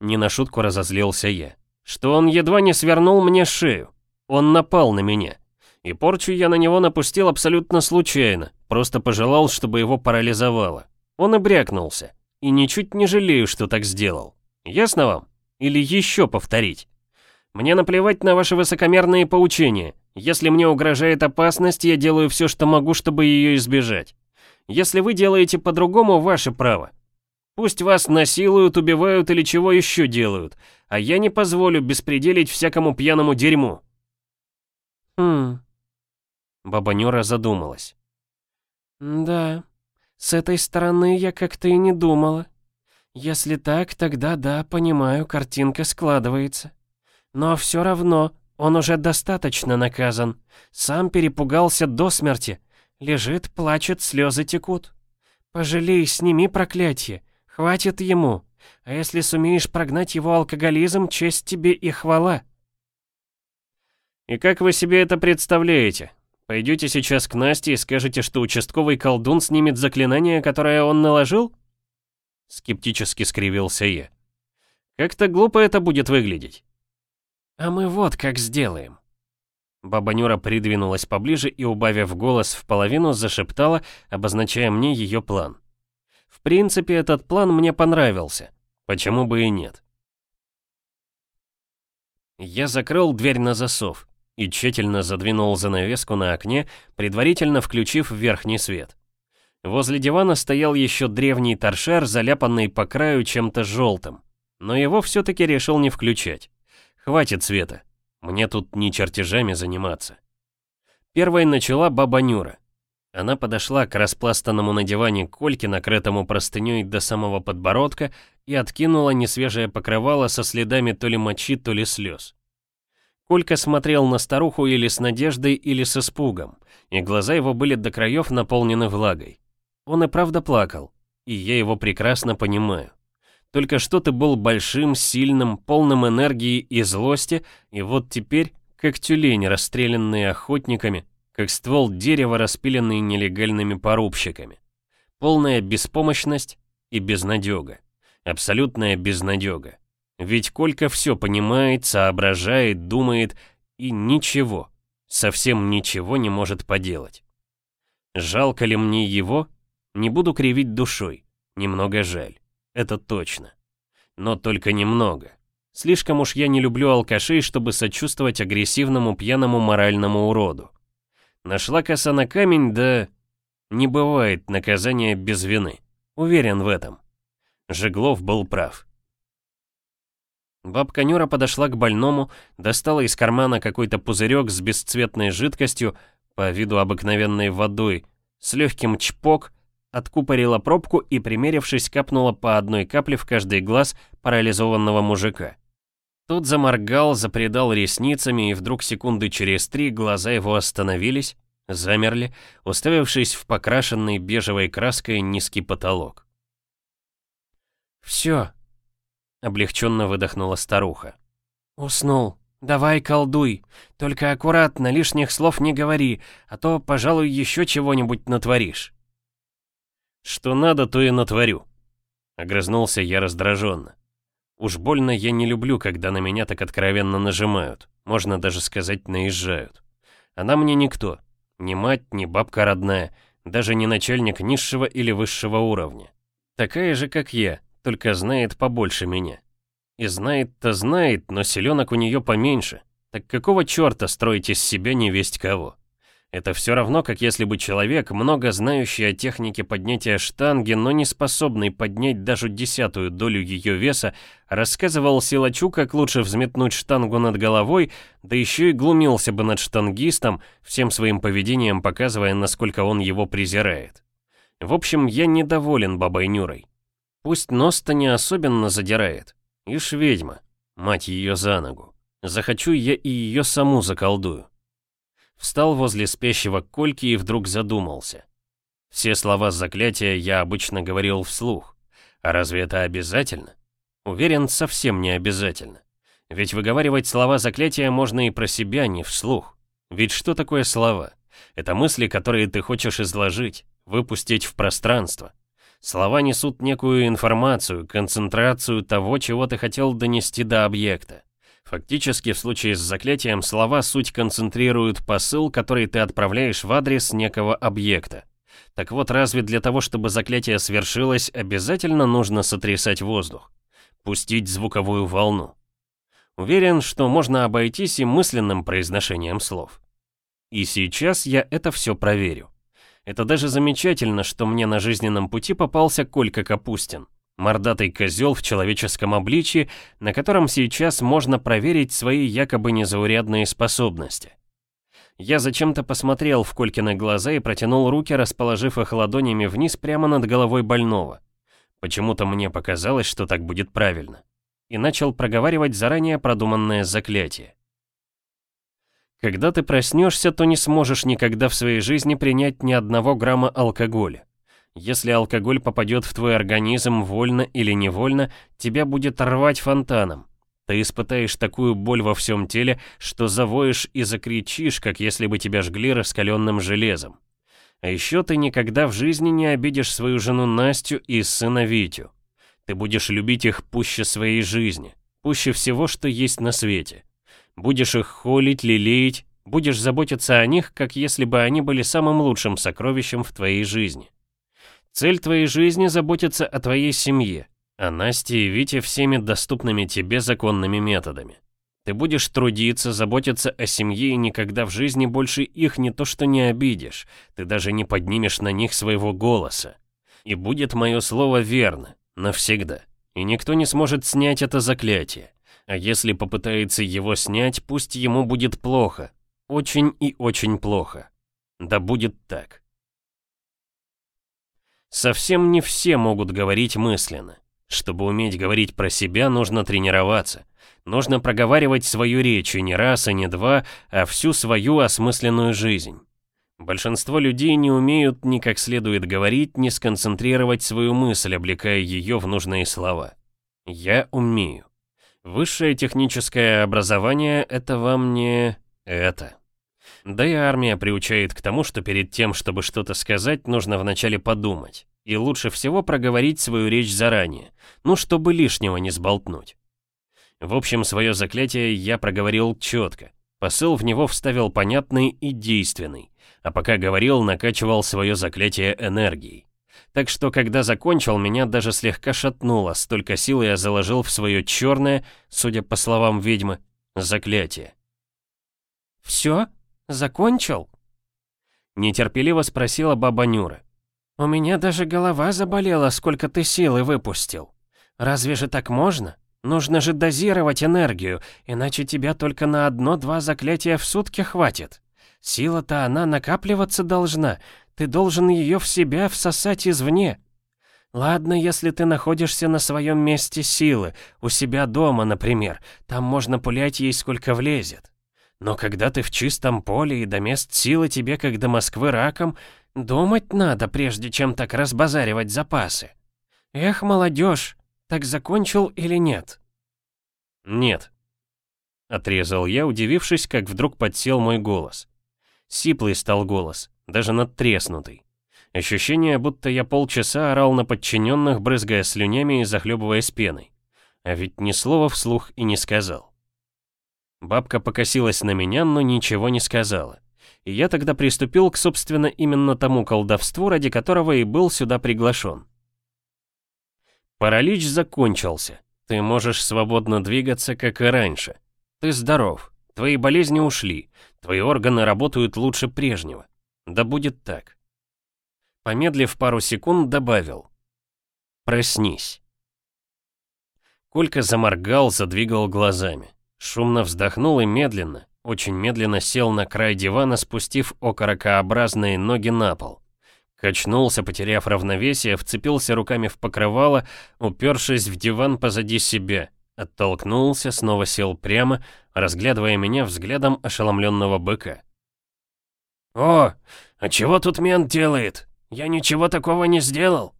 Не на шутку разозлился я. Что он едва не свернул мне шею. Он напал на меня. И порчу я на него напустил абсолютно случайно, просто пожелал, чтобы его парализовало. Он и брякнулся. И ничуть не жалею, что так сделал. Ясно вам? Или еще повторить? Мне наплевать на ваши высокомерные поучения. Если мне угрожает опасность, я делаю все, что могу, чтобы ее избежать. Если вы делаете по-другому, ваше право. Пусть вас насилуют, убивают или чего еще делают, а я не позволю беспределить всякому пьяному дерьму. «Хм...» Баба Нюра задумалась. «Да, с этой стороны я как-то и не думала. Если так, тогда да, понимаю, картинка складывается. Но все равно, он уже достаточно наказан. Сам перепугался до смерти. Лежит, плачет, слезы текут. Пожалей, сними проклятие. Хватит ему. А если сумеешь прогнать его алкоголизм, честь тебе и хвала». «И как вы себе это представляете? Пойдете сейчас к Насте и скажете, что участковый колдун снимет заклинание, которое он наложил?» Скептически скривился я. «Как-то глупо это будет выглядеть». «А мы вот как сделаем». Баба Нюра придвинулась поближе и, убавив голос в половину, зашептала, обозначая мне ее план. В принципе, этот план мне понравился. Почему бы и нет? Я закрыл дверь на засов и тщательно задвинул занавеску на окне, предварительно включив верхний свет. Возле дивана стоял еще древний торшер, заляпанный по краю чем-то желтым, но его все-таки решил не включать. Хватит света, мне тут не чертежами заниматься. Первой начала баба Нюра. Она подошла к распластанному на диване кольке, накрытому простыней до самого подбородка, и откинула несвежее покрывало со следами то ли мочи, то ли слез. Колька смотрел на старуху или с надеждой, или с испугом, и глаза его были до краев наполнены влагой. Он и правда плакал, и я его прекрасно понимаю. Только что ты был большим, сильным, полным энергии и злости, и вот теперь, как тюлень, расстрелянный охотниками, как ствол дерева, распиленный нелегальными порубщиками. Полная беспомощность и безнадега. Абсолютная безнадега. Ведь Колька все понимает, соображает, думает и ничего, совсем ничего не может поделать. Жалко ли мне его? Не буду кривить душой. Немного жаль. Это точно. Но только немного. Слишком уж я не люблю алкашей, чтобы сочувствовать агрессивному пьяному моральному уроду. Нашла коса на камень, да... Не бывает наказания без вины. Уверен в этом. Жеглов был прав. Бабка Нюра подошла к больному, достала из кармана какой-то пузырек с бесцветной жидкостью, по виду обыкновенной водой, с легким чпок, откупорила пробку и, примерившись, капнула по одной капле в каждый глаз парализованного мужика. Тот заморгал, запредал ресницами, и вдруг секунды через три глаза его остановились, замерли, уставившись в покрашенный бежевой краской низкий потолок. «Все», — облегченно выдохнула старуха. «Уснул. Давай колдуй. Только аккуратно, лишних слов не говори, а то, пожалуй, еще чего-нибудь натворишь». «Что надо, то и натворю», — огрызнулся я раздраженно. Уж больно я не люблю, когда на меня так откровенно нажимают, можно даже сказать наезжают. Она мне никто, ни мать, ни бабка родная, даже не начальник низшего или высшего уровня. Такая же, как я, только знает побольше меня. И знает-то знает, но селенок у нее поменьше. Так какого черта строить из себя невесть кого? Это все равно, как если бы человек, много знающий о технике поднятия штанги, но не способный поднять даже десятую долю ее веса, рассказывал силачу, как лучше взметнуть штангу над головой, да еще и глумился бы над штангистом, всем своим поведением показывая, насколько он его презирает. В общем, я недоволен бабой Нюрой. Пусть нос-то не особенно задирает. Ишь ведьма, мать ее за ногу. Захочу я и ее саму заколдую. Встал возле спящего Кольки и вдруг задумался. Все слова заклятия я обычно говорил вслух. А разве это обязательно? Уверен, совсем не обязательно. Ведь выговаривать слова заклятия можно и про себя, не вслух. Ведь что такое слова? Это мысли, которые ты хочешь изложить, выпустить в пространство. Слова несут некую информацию, концентрацию того, чего ты хотел донести до объекта. Фактически, в случае с заклятием, слова суть концентрируют посыл, который ты отправляешь в адрес некого объекта. Так вот, разве для того, чтобы заклятие свершилось, обязательно нужно сотрясать воздух? Пустить звуковую волну? Уверен, что можно обойтись и мысленным произношением слов. И сейчас я это все проверю. Это даже замечательно, что мне на жизненном пути попался Колька Капустин. Мордатый козел в человеческом обличье, на котором сейчас можно проверить свои якобы незаурядные способности. Я зачем-то посмотрел в Колькины глаза и протянул руки, расположив их ладонями вниз прямо над головой больного. Почему-то мне показалось, что так будет правильно. И начал проговаривать заранее продуманное заклятие. Когда ты проснешься, то не сможешь никогда в своей жизни принять ни одного грамма алкоголя. Если алкоголь попадет в твой организм вольно или невольно, тебя будет рвать фонтаном. Ты испытаешь такую боль во всем теле, что завоешь и закричишь, как если бы тебя жгли раскаленным железом. А еще ты никогда в жизни не обидишь свою жену Настю и сына Витю. Ты будешь любить их пуще своей жизни, пуще всего, что есть на свете. Будешь их холить, лелеять, будешь заботиться о них, как если бы они были самым лучшим сокровищем в твоей жизни. Цель твоей жизни — заботиться о твоей семье, о Насте и Вите всеми доступными тебе законными методами. Ты будешь трудиться, заботиться о семье и никогда в жизни больше их не то что не обидишь, ты даже не поднимешь на них своего голоса. И будет мое слово верно, навсегда. И никто не сможет снять это заклятие. А если попытается его снять, пусть ему будет плохо. Очень и очень плохо. Да будет так. Совсем не все могут говорить мысленно. Чтобы уметь говорить про себя, нужно тренироваться. Нужно проговаривать свою речь и не раз, и не два, а всю свою осмысленную жизнь. Большинство людей не умеют ни как следует говорить, ни сконцентрировать свою мысль, облекая ее в нужные слова. Я умею. Высшее техническое образование — это вам не это. Да и армия приучает к тому, что перед тем, чтобы что-то сказать, нужно вначале подумать. И лучше всего проговорить свою речь заранее, ну, чтобы лишнего не сболтнуть. В общем, свое заклятие я проговорил четко. Посыл в него вставил понятный и действенный, а пока говорил, накачивал свое заклятие энергией. Так что, когда закончил, меня даже слегка шатнуло, столько силы я заложил в свое черное, судя по словам ведьмы, заклятие. «Все? Закончил?» Нетерпеливо спросила баба Нюра. «У меня даже голова заболела, сколько ты силы выпустил. Разве же так можно? Нужно же дозировать энергию, иначе тебя только на одно-два заклятия в сутки хватит. Сила-то она накапливаться должна, ты должен ее в себя всосать извне. Ладно, если ты находишься на своем месте силы, у себя дома, например, там можно пулять ей сколько влезет. Но когда ты в чистом поле и до мест силы тебе, как до Москвы, раком, думать надо, прежде чем так разбазаривать запасы. Эх, молодежь, так закончил или нет? Нет. Отрезал я, удивившись, как вдруг подсел мой голос. Сиплый стал голос, даже надтреснутый. Ощущение, будто я полчаса орал на подчиненных, брызгая слюнями и захлебываясь пеной. А ведь ни слова вслух и не сказал. Бабка покосилась на меня, но ничего не сказала. И я тогда приступил к, собственно, именно тому колдовству, ради которого и был сюда приглашен. Паралич закончился. Ты можешь свободно двигаться, как и раньше. Ты здоров. Твои болезни ушли. Твои органы работают лучше прежнего. Да будет так. Помедлив пару секунд, добавил. Проснись. Колька заморгал, задвигал глазами. Шумно вздохнул и медленно, очень медленно сел на край дивана, спустив окорокообразные ноги на пол. Качнулся, потеряв равновесие, вцепился руками в покрывало, упершись в диван позади себя. Оттолкнулся, снова сел прямо, разглядывая меня взглядом ошеломленного быка. «О, а чего тут мент делает? Я ничего такого не сделал!»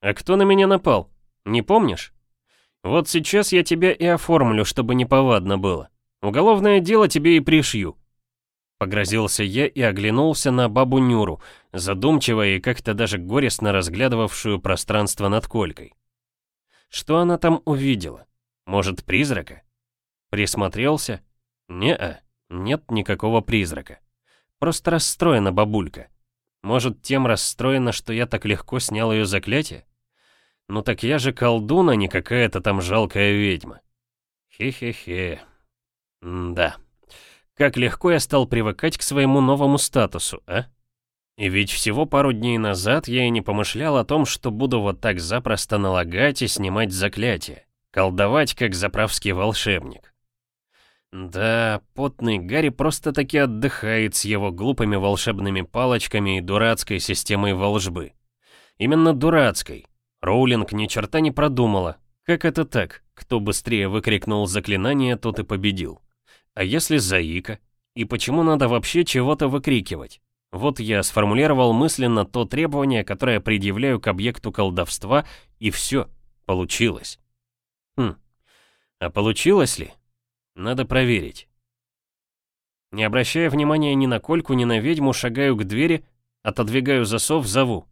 «А кто на меня напал? Не помнишь?» Вот сейчас я тебя и оформлю, чтобы неповадно было. Уголовное дело тебе и пришью. Погрозился я и оглянулся на бабу Нюру, задумчиво и как-то даже горестно разглядывавшую пространство над Колькой. Что она там увидела? Может, призрака? Присмотрелся? Не-а, нет никакого призрака. Просто расстроена бабулька. Может, тем расстроена, что я так легко снял ее заклятие? Ну так я же колдун, а не какая-то там жалкая ведьма. Хе-хе-хе. да. Как легко я стал привыкать к своему новому статусу, а? И ведь всего пару дней назад я и не помышлял о том, что буду вот так запросто налагать и снимать заклятия. Колдовать, как заправский волшебник. Да, потный Гарри просто-таки отдыхает с его глупыми волшебными палочками и дурацкой системой волжбы. Именно дурацкой, Роулинг ни черта не продумала. Как это так? Кто быстрее выкрикнул заклинание, тот и победил. А если заика? И почему надо вообще чего-то выкрикивать? Вот я сформулировал мысленно то требование, которое предъявляю к объекту колдовства, и все, получилось. Хм, а получилось ли? Надо проверить. Не обращая внимания ни на Кольку, ни на ведьму, шагаю к двери, отодвигаю засов, зову.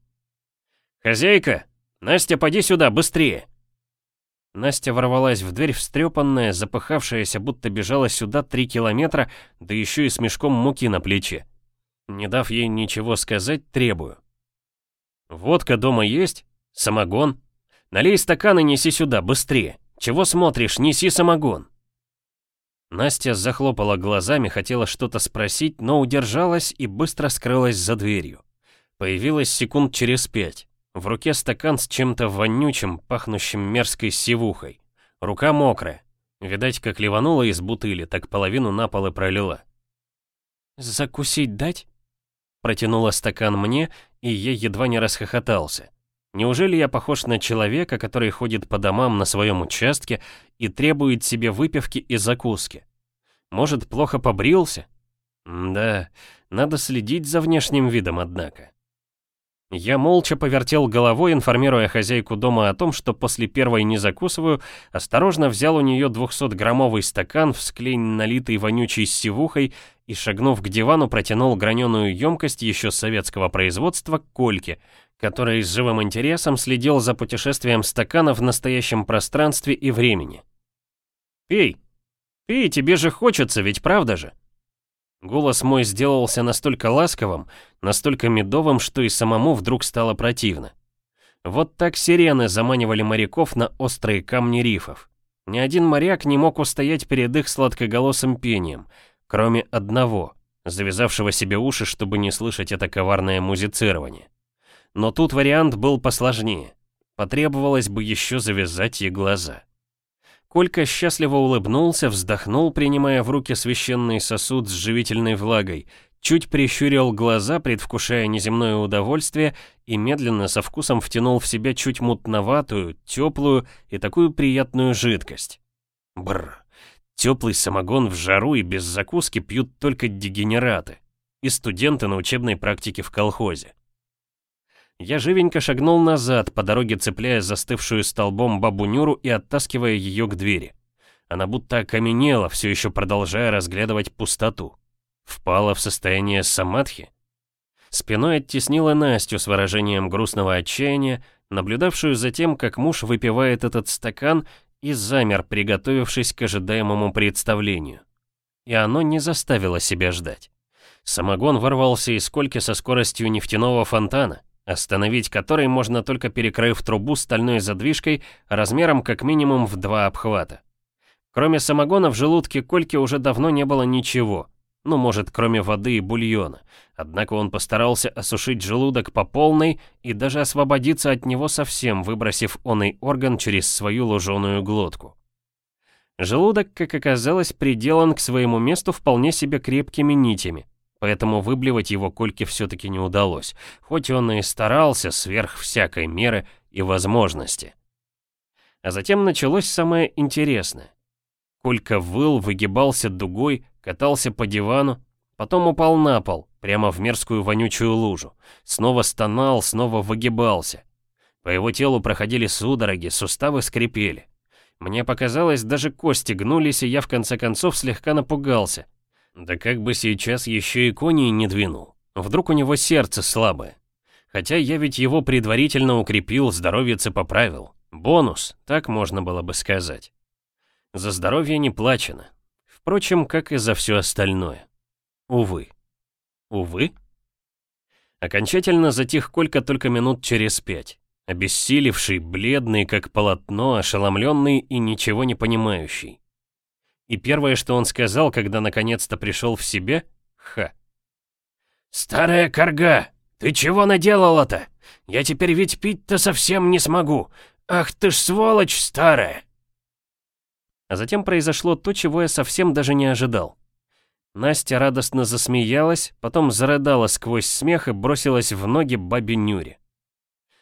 «Хозяйка, «Настя, поди сюда, быстрее!» Настя ворвалась в дверь встрепанная, запыхавшаяся, будто бежала сюда три километра, да еще и с мешком муки на плече. Не дав ей ничего сказать, требую. «Водка дома есть? Самогон? Налей стакан и неси сюда, быстрее! Чего смотришь, неси самогон!» Настя захлопала глазами, хотела что-то спросить, но удержалась и быстро скрылась за дверью. Появилась секунд через пять. В руке стакан с чем-то вонючим, пахнущим мерзкой сивухой. Рука мокрая. Видать, как ливанула из бутыли, так половину на пол и пролила. «Закусить дать?» Протянула стакан мне, и я едва не расхохотался. Неужели я похож на человека, который ходит по домам на своем участке и требует себе выпивки и закуски? Может, плохо побрился? М да, надо следить за внешним видом, однако. Я молча повертел головой, информируя хозяйку дома о том, что после первой не закусываю, осторожно взял у нее 200-граммовый стакан, в склень налитый вонючей сивухой, и, шагнув к дивану, протянул граненую емкость еще советского производства к Кольке, который с живым интересом следил за путешествием стакана в настоящем пространстве и времени. «Пей! Пей, тебе же хочется, ведь правда же?» Голос мой сделался настолько ласковым, настолько медовым, что и самому вдруг стало противно. Вот так сирены заманивали моряков на острые камни рифов. Ни один моряк не мог устоять перед их сладкоголосым пением, кроме одного, завязавшего себе уши, чтобы не слышать это коварное музицирование. Но тут вариант был посложнее. Потребовалось бы еще завязать ей глаза. Колька счастливо улыбнулся, вздохнул, принимая в руки священный сосуд с живительной влагой, чуть прищурил глаза, предвкушая неземное удовольствие, и медленно со вкусом втянул в себя чуть мутноватую, теплую и такую приятную жидкость. Бррр. Теплый самогон в жару и без закуски пьют только дегенераты и студенты на учебной практике в колхозе. Я живенько шагнул назад, по дороге цепляя застывшую столбом бабу Нюру и оттаскивая ее к двери. Она будто окаменела, все еще продолжая разглядывать пустоту. Впала в состояние самадхи? Спиной оттеснила Настю с выражением грустного отчаяния, наблюдавшую за тем, как муж выпивает этот стакан и замер, приготовившись к ожидаемому представлению. И оно не заставило себя ждать. Самогон ворвался из кольки со скоростью нефтяного фонтана, остановить который можно только перекрыв трубу стальной задвижкой размером как минимум в два обхвата. Кроме самогона в желудке Кольки уже давно не было ничего, ну, может, кроме воды и бульона. Однако он постарался осушить желудок по полной и даже освободиться от него совсем, выбросив оный орган через свою луженую глотку. Желудок, как оказалось, приделан к своему месту вполне себе крепкими нитями, поэтому выблевать его Кольке все-таки не удалось, хоть он и старался сверх всякой меры и возможности. А затем началось самое интересное. Колька выл, выгибался дугой, катался по дивану, потом упал на пол, прямо в мерзкую вонючую лужу. Снова стонал, снова выгибался. По его телу проходили судороги, суставы скрипели. Мне показалось, даже кости гнулись, и я в конце концов слегка напугался. Да как бы сейчас еще и коней не двинул. Вдруг у него сердце слабое. Хотя я ведь его предварительно укрепил, здоровьице поправил. Бонус, так можно было бы сказать. За здоровье не плачено, Впрочем, как и за все остальное. Увы. Увы? Окончательно затих Колька только минут через пять. Обессилевший, бледный, как полотно, ошеломленный и ничего не понимающий. И первое, что он сказал, когда наконец-то пришел в себя, ха. «Старая корга, ты чего наделала-то? Я теперь ведь пить-то совсем не смогу. Ах ты ж сволочь старая!» А затем произошло то, чего я совсем даже не ожидал. Настя радостно засмеялась, потом зарыдала сквозь смех и бросилась в ноги бабе Нюре.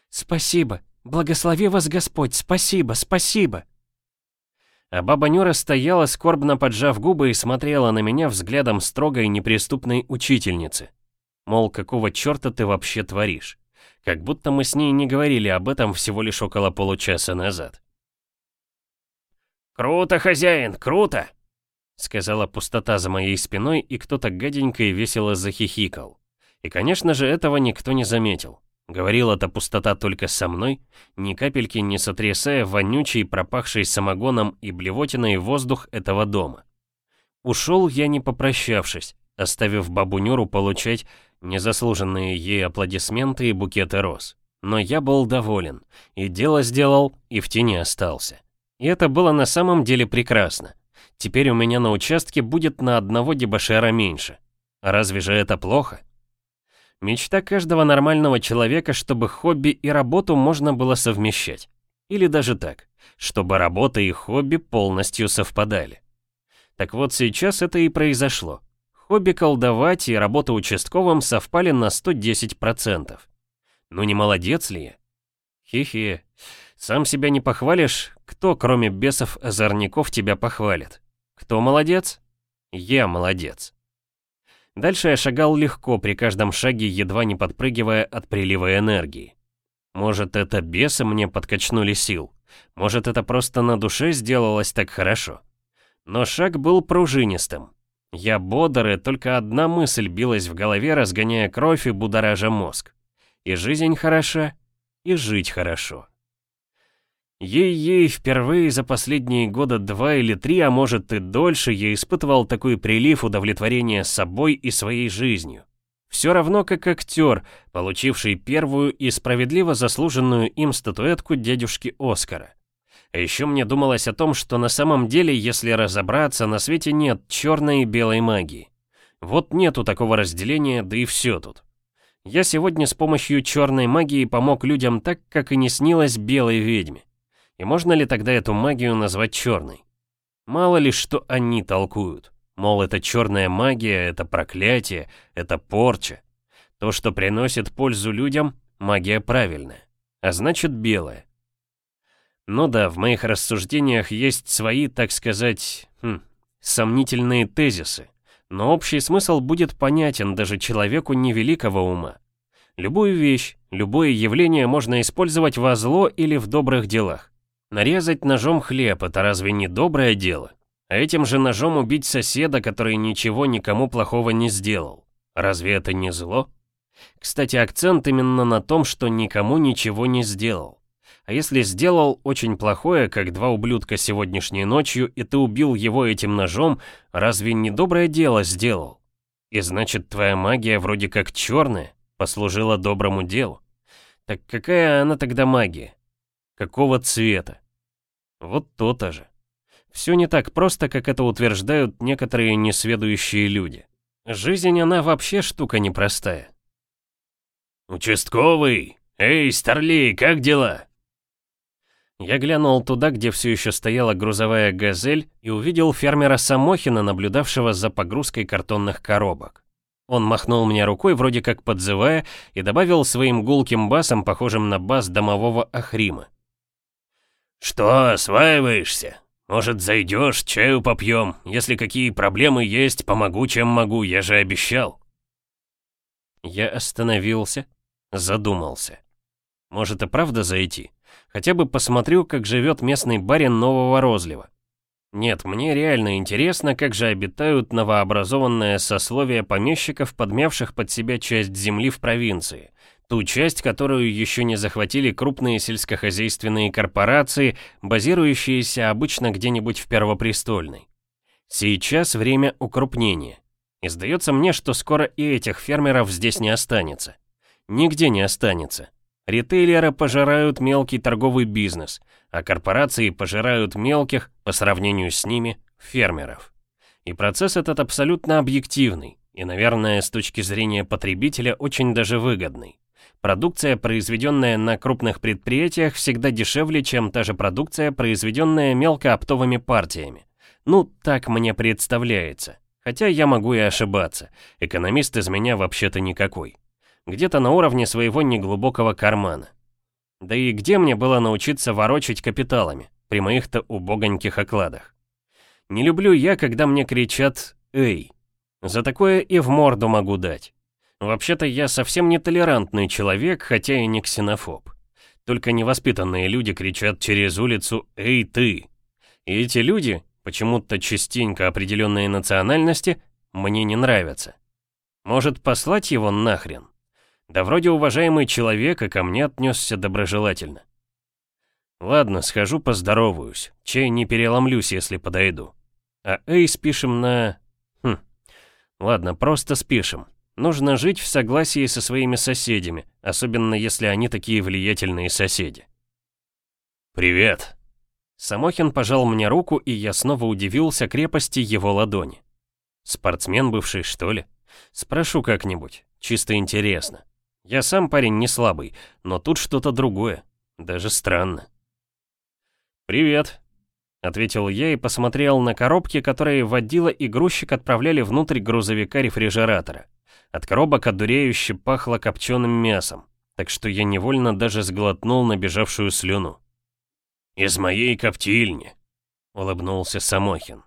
«Спасибо! Благослови вас Господь! Спасибо! Спасибо!» А баба Нюра стояла, скорбно поджав губы и смотрела на меня взглядом строгой неприступной учительницы. Мол, какого черта ты вообще творишь? Как будто мы с ней не говорили об этом всего лишь около получаса назад. «Круто, хозяин, круто!» Сказала пустота за моей спиной, и кто-то гаденько и весело захихикал. И, конечно же, этого никто не заметил. Говорила эта пустота только со мной, ни капельки не сотрясая вонючий, пропахший самогоном и блевотиной воздух этого дома. Ушел я не попрощавшись, оставив бабу Нюру получать незаслуженные ей аплодисменты и букеты роз. Но я был доволен, и дело сделал, и в тени остался. И это было на самом деле прекрасно. Теперь у меня на участке будет на одного дебошера меньше. А разве же это плохо? Мечта каждого нормального человека, чтобы хобби и работу можно было совмещать. Или даже так, чтобы работа и хобби полностью совпадали. Так вот сейчас это и произошло. Хобби колдовать и работа участковым совпали на 110%. Ну не молодец ли я? Хе-хе. Сам себя не похвалишь, кто, кроме бесов-озорников, тебя похвалит? Кто молодец? Я молодец. Дальше я шагал легко, при каждом шаге едва не подпрыгивая от прилива энергии. Может, это бесы мне подкачнули сил? Может, это просто на душе сделалось так хорошо? Но шаг был пружинистым. Я бодр, и только одна мысль билась в голове, разгоняя кровь и будоража мозг. И жизнь хороша, и жить хорошо. Ей-ей, впервые за последние года два или три, а может и дольше, я испытывал такой прилив удовлетворения собой и своей жизнью. Все равно как актер, получивший первую и справедливо заслуженную им статуэтку дядюшки Оскара. А еще мне думалось о том, что на самом деле, если разобраться, на свете нет черной и белой магии. Вот нету такого разделения, да и все тут. Я сегодня с помощью черной магии помог людям так, как и не снилось белой ведьме. И можно ли тогда эту магию назвать черной? Мало ли, что они толкуют. Мол, это черная магия, это проклятие, это порча. То, что приносит пользу людям, магия правильная. А значит, белая. Ну да, в моих рассуждениях есть свои, так сказать, хм, сомнительные тезисы. Но общий смысл будет понятен даже человеку невеликого ума. Любую вещь, любое явление можно использовать во зло или в добрых делах. Нарезать ножом хлеб – это разве не доброе дело? А этим же ножом убить соседа, который ничего никому плохого не сделал. Разве это не зло? Кстати, акцент именно на том, что никому ничего не сделал. А если сделал очень плохое, как два ублюдка сегодняшней ночью, и ты убил его этим ножом, разве не доброе дело сделал? И значит, твоя магия вроде как черная, послужила доброму делу. Так какая она тогда магия? Какого цвета? Вот то-то же. Все не так просто, как это утверждают некоторые несведущие люди. Жизнь она вообще штука непростая. «Участковый! Эй, Старлей, как дела?» Я глянул туда, где все еще стояла грузовая «Газель» и увидел фермера Самохина, наблюдавшего за погрузкой картонных коробок. Он махнул мне рукой, вроде как подзывая, и добавил своим гулким басом, похожим на бас домового Ахрима. «Что, осваиваешься? Может, зайдешь, чаю попьем? Если какие проблемы есть, помогу, чем могу, я же обещал». Я остановился, задумался. Может и правда зайти? Хотя бы посмотрю, как живет местный барин Нового Розлива. Нет, мне реально интересно, как же обитают новообразованное сословие помещиков, подмявших под себя часть земли в провинции. Ту часть, которую еще не захватили крупные сельскохозяйственные корпорации, базирующиеся обычно где-нибудь в Первопрестольной. Сейчас время укрупнения. И сдается мне, что скоро и этих фермеров здесь не останется. Нигде не останется. Ритейлеры пожирают мелкий торговый бизнес, а корпорации пожирают мелких, по сравнению с ними, фермеров. И процесс этот абсолютно объективный, и, наверное, с точки зрения потребителя очень даже выгодный. Продукция, произведенная на крупных предприятиях, всегда дешевле, чем та же продукция, произведенная мелкооптовыми партиями. Ну, так мне представляется. Хотя я могу и ошибаться. Экономист из меня вообще-то никакой где-то на уровне своего неглубокого кармана. Да и где мне было научиться ворочать капиталами, при моих-то убогоньких окладах? Не люблю я, когда мне кричат «Эй!». За такое и в морду могу дать. Вообще-то я совсем не толерантный человек, хотя и не ксенофоб. Только невоспитанные люди кричат через улицу «Эй, ты!». И эти люди, почему-то частенько определенные национальности, мне не нравятся. Может, послать его нахрен? Да вроде уважаемый человек и ко мне отнесся доброжелательно. Ладно, схожу поздороваюсь, чей не переломлюсь, если подойду. А Эй спишем на... Хм, ладно, просто спишем. Нужно жить в согласии со своими соседями, особенно если они такие влиятельные соседи. «Привет!» Самохин пожал мне руку, и я снова удивился крепости его ладони. Спортсмен бывший, что ли? Спрошу как-нибудь, чисто интересно. Я сам парень не слабый, но тут что-то другое. Даже странно. «Привет», — ответил я и посмотрел на коробки, которые водила и грузчик отправляли внутрь грузовика-рефрижератора. От коробок одуреюще пахло копченым мясом, так что я невольно даже сглотнул набежавшую слюну. «Из моей коптильни», — улыбнулся Самохин.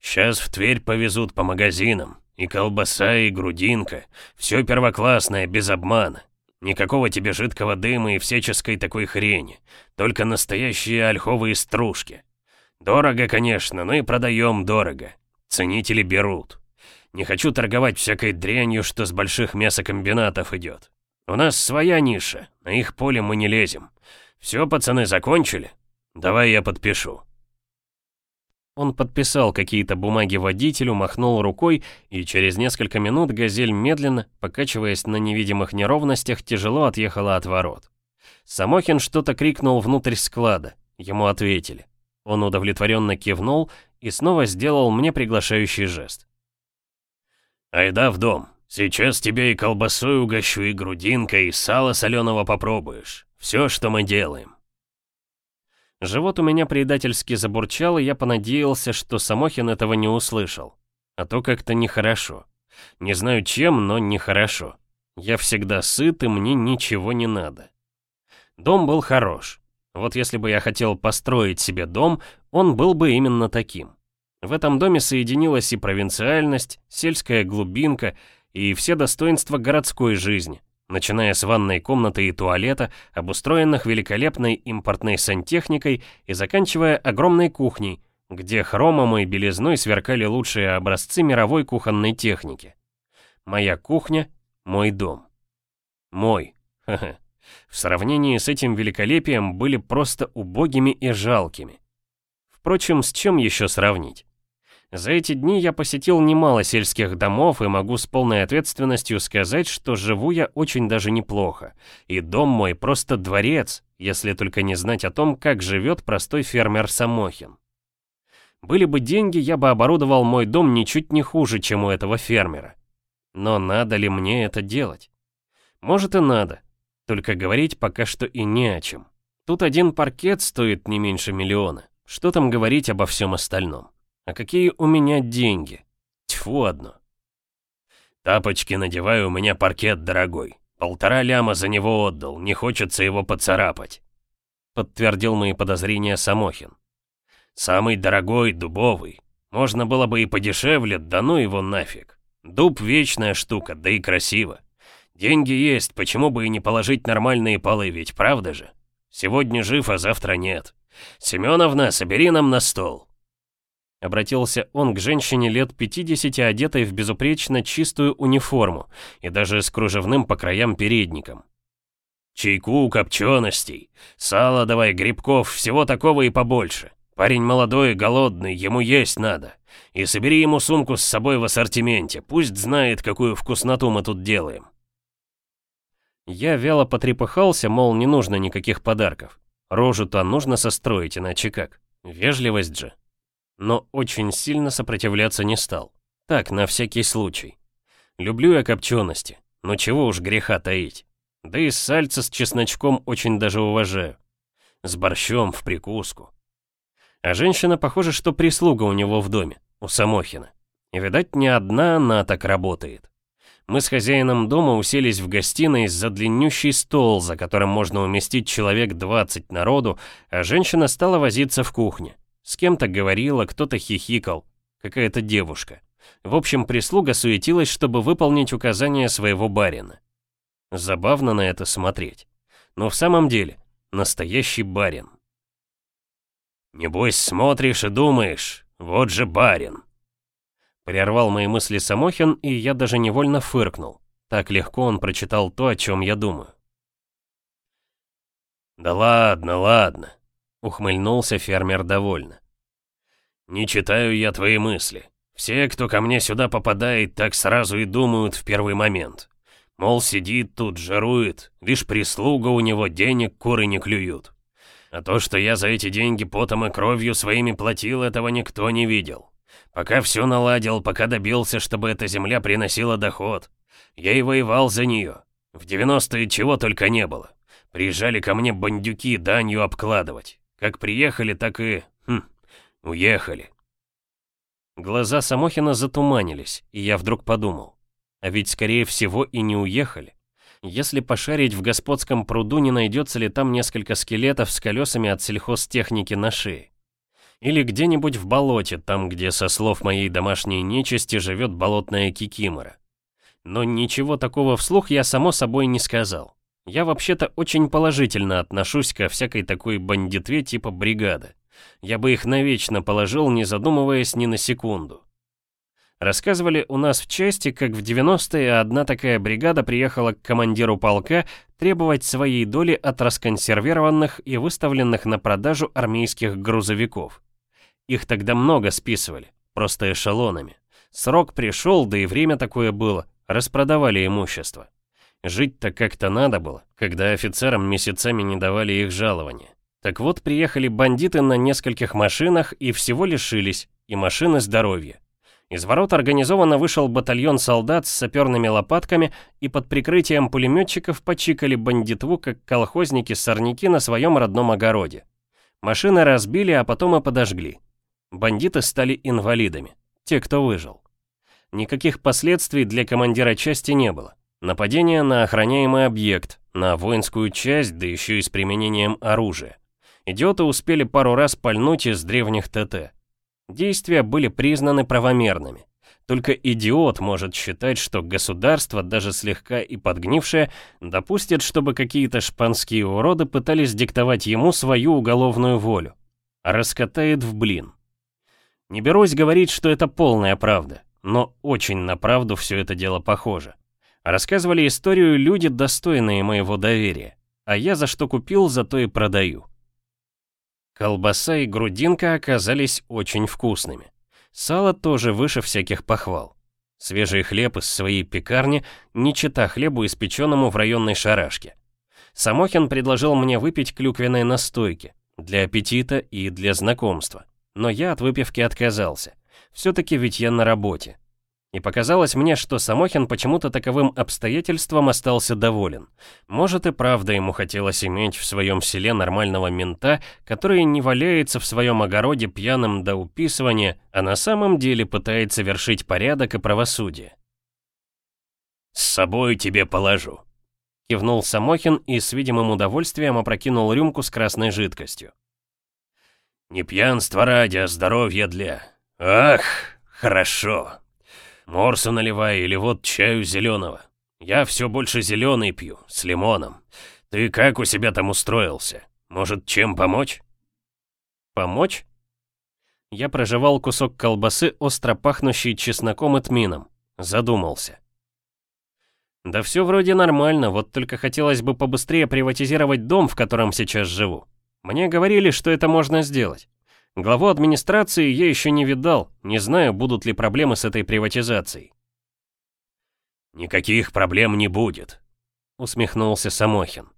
«Сейчас в Тверь повезут по магазинам. И колбаса, и грудинка. Все первоклассное, без обмана. Никакого тебе жидкого дыма и всяческой такой хрени. Только настоящие ольховые стружки. Дорого, конечно, но и продаем дорого. Ценители берут. Не хочу торговать всякой дрянью, что с больших мясокомбинатов идет. У нас своя ниша, на их поле мы не лезем. Все, пацаны, закончили? Давай я подпишу». Он подписал какие-то бумаги водителю, махнул рукой, и через несколько минут «Газель» медленно, покачиваясь на невидимых неровностях, тяжело отъехала от ворот. Самохин что-то крикнул внутрь склада. Ему ответили. Он удовлетворенно кивнул и снова сделал мне приглашающий жест. «Айда в дом. Сейчас тебе и колбасой угощу, и грудинкой, и сало соленого попробуешь. Все, что мы делаем». Живот у меня предательски забурчал, и я понадеялся, что Самохин этого не услышал. А то как-то нехорошо. Не знаю чем, но нехорошо. Я всегда сыт, и мне ничего не надо. Дом был хорош. Вот если бы я хотел построить себе дом, он был бы именно таким. В этом доме соединилась и провинциальность, сельская глубинка, и все достоинства городской жизни, начиная с ванной комнаты и туалета, обустроенных великолепной импортной сантехникой и заканчивая огромной кухней, где хромом и белизной сверкали лучшие образцы мировой кухонной техники. Моя кухня — мой дом. Мой. Ха-ха в сравнении с этим великолепием были просто убогими и жалкими. Впрочем, с чем еще сравнить? За эти дни я посетил немало сельских домов и могу с полной ответственностью сказать, что живу я очень даже неплохо. И дом мой просто дворец, если только не знать о том, как живет простой фермер Самохин. Были бы деньги, я бы оборудовал мой дом ничуть не хуже, чем у этого фермера. Но надо ли мне это делать? Может и надо, только говорить пока что и не о чем. Тут один паркет стоит не меньше миллиона. Что там говорить обо всем остальном? А какие у меня деньги? Тьфу одно. Тапочки надеваю, у меня паркет дорогой. Полтора ляма за него отдал, не хочется его поцарапать. Подтвердил мои подозрения Самохин. Самый дорогой, дубовый. Можно было бы и подешевле, да ну его нафиг. Дуб вечная штука, да и красиво. Деньги есть, почему бы и не положить нормальные полы, ведь правда же? Сегодня жив, а завтра нет. Семеновна, собери нам на стол. Обратился он к женщине лет 50, одетой в безупречно чистую униформу и даже с кружевным по краям передником. «Чайку, копченостей, сало давай, грибков, всего такого и побольше. Парень молодой, голодный, ему есть надо. И собери ему сумку с собой в ассортименте, пусть знает, какую вкусноту мы тут делаем». Я вяло потрепыхался, мол, не нужно никаких подарков. Рожу-то нужно состроить, иначе как? Вежливость же. Но очень сильно сопротивляться не стал. Так, на всякий случай. Люблю я копчености, но чего уж греха таить. Да и сальца с чесночком очень даже уважаю. С борщом в прикуску. А женщина, похоже, что прислуга у него в доме, у Самохина. И, видать, не одна она так работает. Мы с хозяином дома уселись в гостиной за длиннющий стол, за которым можно уместить человек 20 народу, а женщина стала возиться в кухне. С кем-то говорила, кто-то хихикал. Какая-то девушка. В общем, прислуга суетилась, чтобы выполнить указания своего барина. Забавно на это смотреть. Но в самом деле, настоящий барин. «Небось, смотришь и думаешь, вот же барин», Прервал мои мысли Самохин, и я даже невольно фыркнул. Так легко он прочитал то, о чем я думаю. «Да ладно, ладно», — ухмыльнулся фермер довольно. «Не читаю я твои мысли. Все, кто ко мне сюда попадает, так сразу и думают в первый момент. Мол, сидит тут, жарует, лишь прислуга у него денег куры не клюют. А то, что я за эти деньги потом и кровью своими платил, этого никто не видел. Пока все наладил, пока добился, чтобы эта земля приносила доход. Я и воевал за нее. В 90-е чего только не было. Приезжали ко мне бандюки данью обкладывать. Как приехали, так и... Хм, уехали. Глаза Самохина затуманились, и я вдруг подумал. А ведь, скорее всего, и не уехали. Если пошарить в господском пруду, не найдется ли там несколько скелетов с колесами от сельхозтехники на шее. Или где-нибудь в болоте, там, где, со слов моей домашней нечисти, живет болотная кикимора. Но ничего такого вслух я, само собой, не сказал. Я вообще-то очень положительно отношусь ко всякой такой бандитве типа бригады. Я бы их навечно положил, не задумываясь ни на секунду. Рассказывали у нас в части, как в 90-е одна такая бригада приехала к командиру полка требовать своей доли от расконсервированных и выставленных на продажу армейских грузовиков. Их тогда много списывали, просто эшелонами. Срок пришел, да и время такое было, распродавали имущество. Жить-то как-то надо было, когда офицерам месяцами не давали их жалования. Так вот, приехали бандиты на нескольких машинах и всего лишились, и машины здоровья. Из ворот организованно вышел батальон солдат с саперными лопатками и под прикрытием пулеметчиков почикали бандитву, как колхозники-сорняки на своем родном огороде. Машины разбили, а потом и подожгли. Бандиты стали инвалидами, те, кто выжил. Никаких последствий для командира части не было. Нападение на охраняемый объект, на воинскую часть, да еще и с применением оружия. Идиоты успели пару раз пальнуть из древних ТТ. Действия были признаны правомерными. Только идиот может считать, что государство, даже слегка и подгнившее, допустит, чтобы какие-то шпанские уроды пытались диктовать ему свою уголовную волю. Раскатает в блин. Не берусь говорить, что это полная правда, но очень на правду все это дело похоже. Рассказывали историю люди, достойные моего доверия, а я за что купил, за то и продаю. Колбаса и грудинка оказались очень вкусными. Сало тоже выше всяких похвал. Свежий хлеб из своей пекарни, не чита хлебу, испеченному в районной шарашке. Самохин предложил мне выпить клюквенной настойки, для аппетита и для знакомства. Но я от выпивки отказался. Все-таки ведь я на работе. И показалось мне, что Самохин почему-то таковым обстоятельством остался доволен. Может и правда ему хотелось иметь в своем селе нормального мента, который не валяется в своем огороде пьяным до уписывания, а на самом деле пытается вершить порядок и правосудие. «С собой тебе положу», — кивнул Самохин и с видимым удовольствием опрокинул рюмку с красной жидкостью. «Не пьянство ради, а здоровье для... Ах, хорошо!» Морсу наливай или вот чаю зеленого. Я все больше зеленый пью, с лимоном. Ты как у себя там устроился? Может, чем помочь? Помочь? Я прожевал кусок колбасы, остро пахнущий чесноком и тмином. Задумался. Да все вроде нормально, вот только хотелось бы побыстрее приватизировать дом, в котором сейчас живу. Мне говорили, что это можно сделать. Главу администрации я еще не видал, не знаю, будут ли проблемы с этой приватизацией. «Никаких проблем не будет», — усмехнулся Самохин.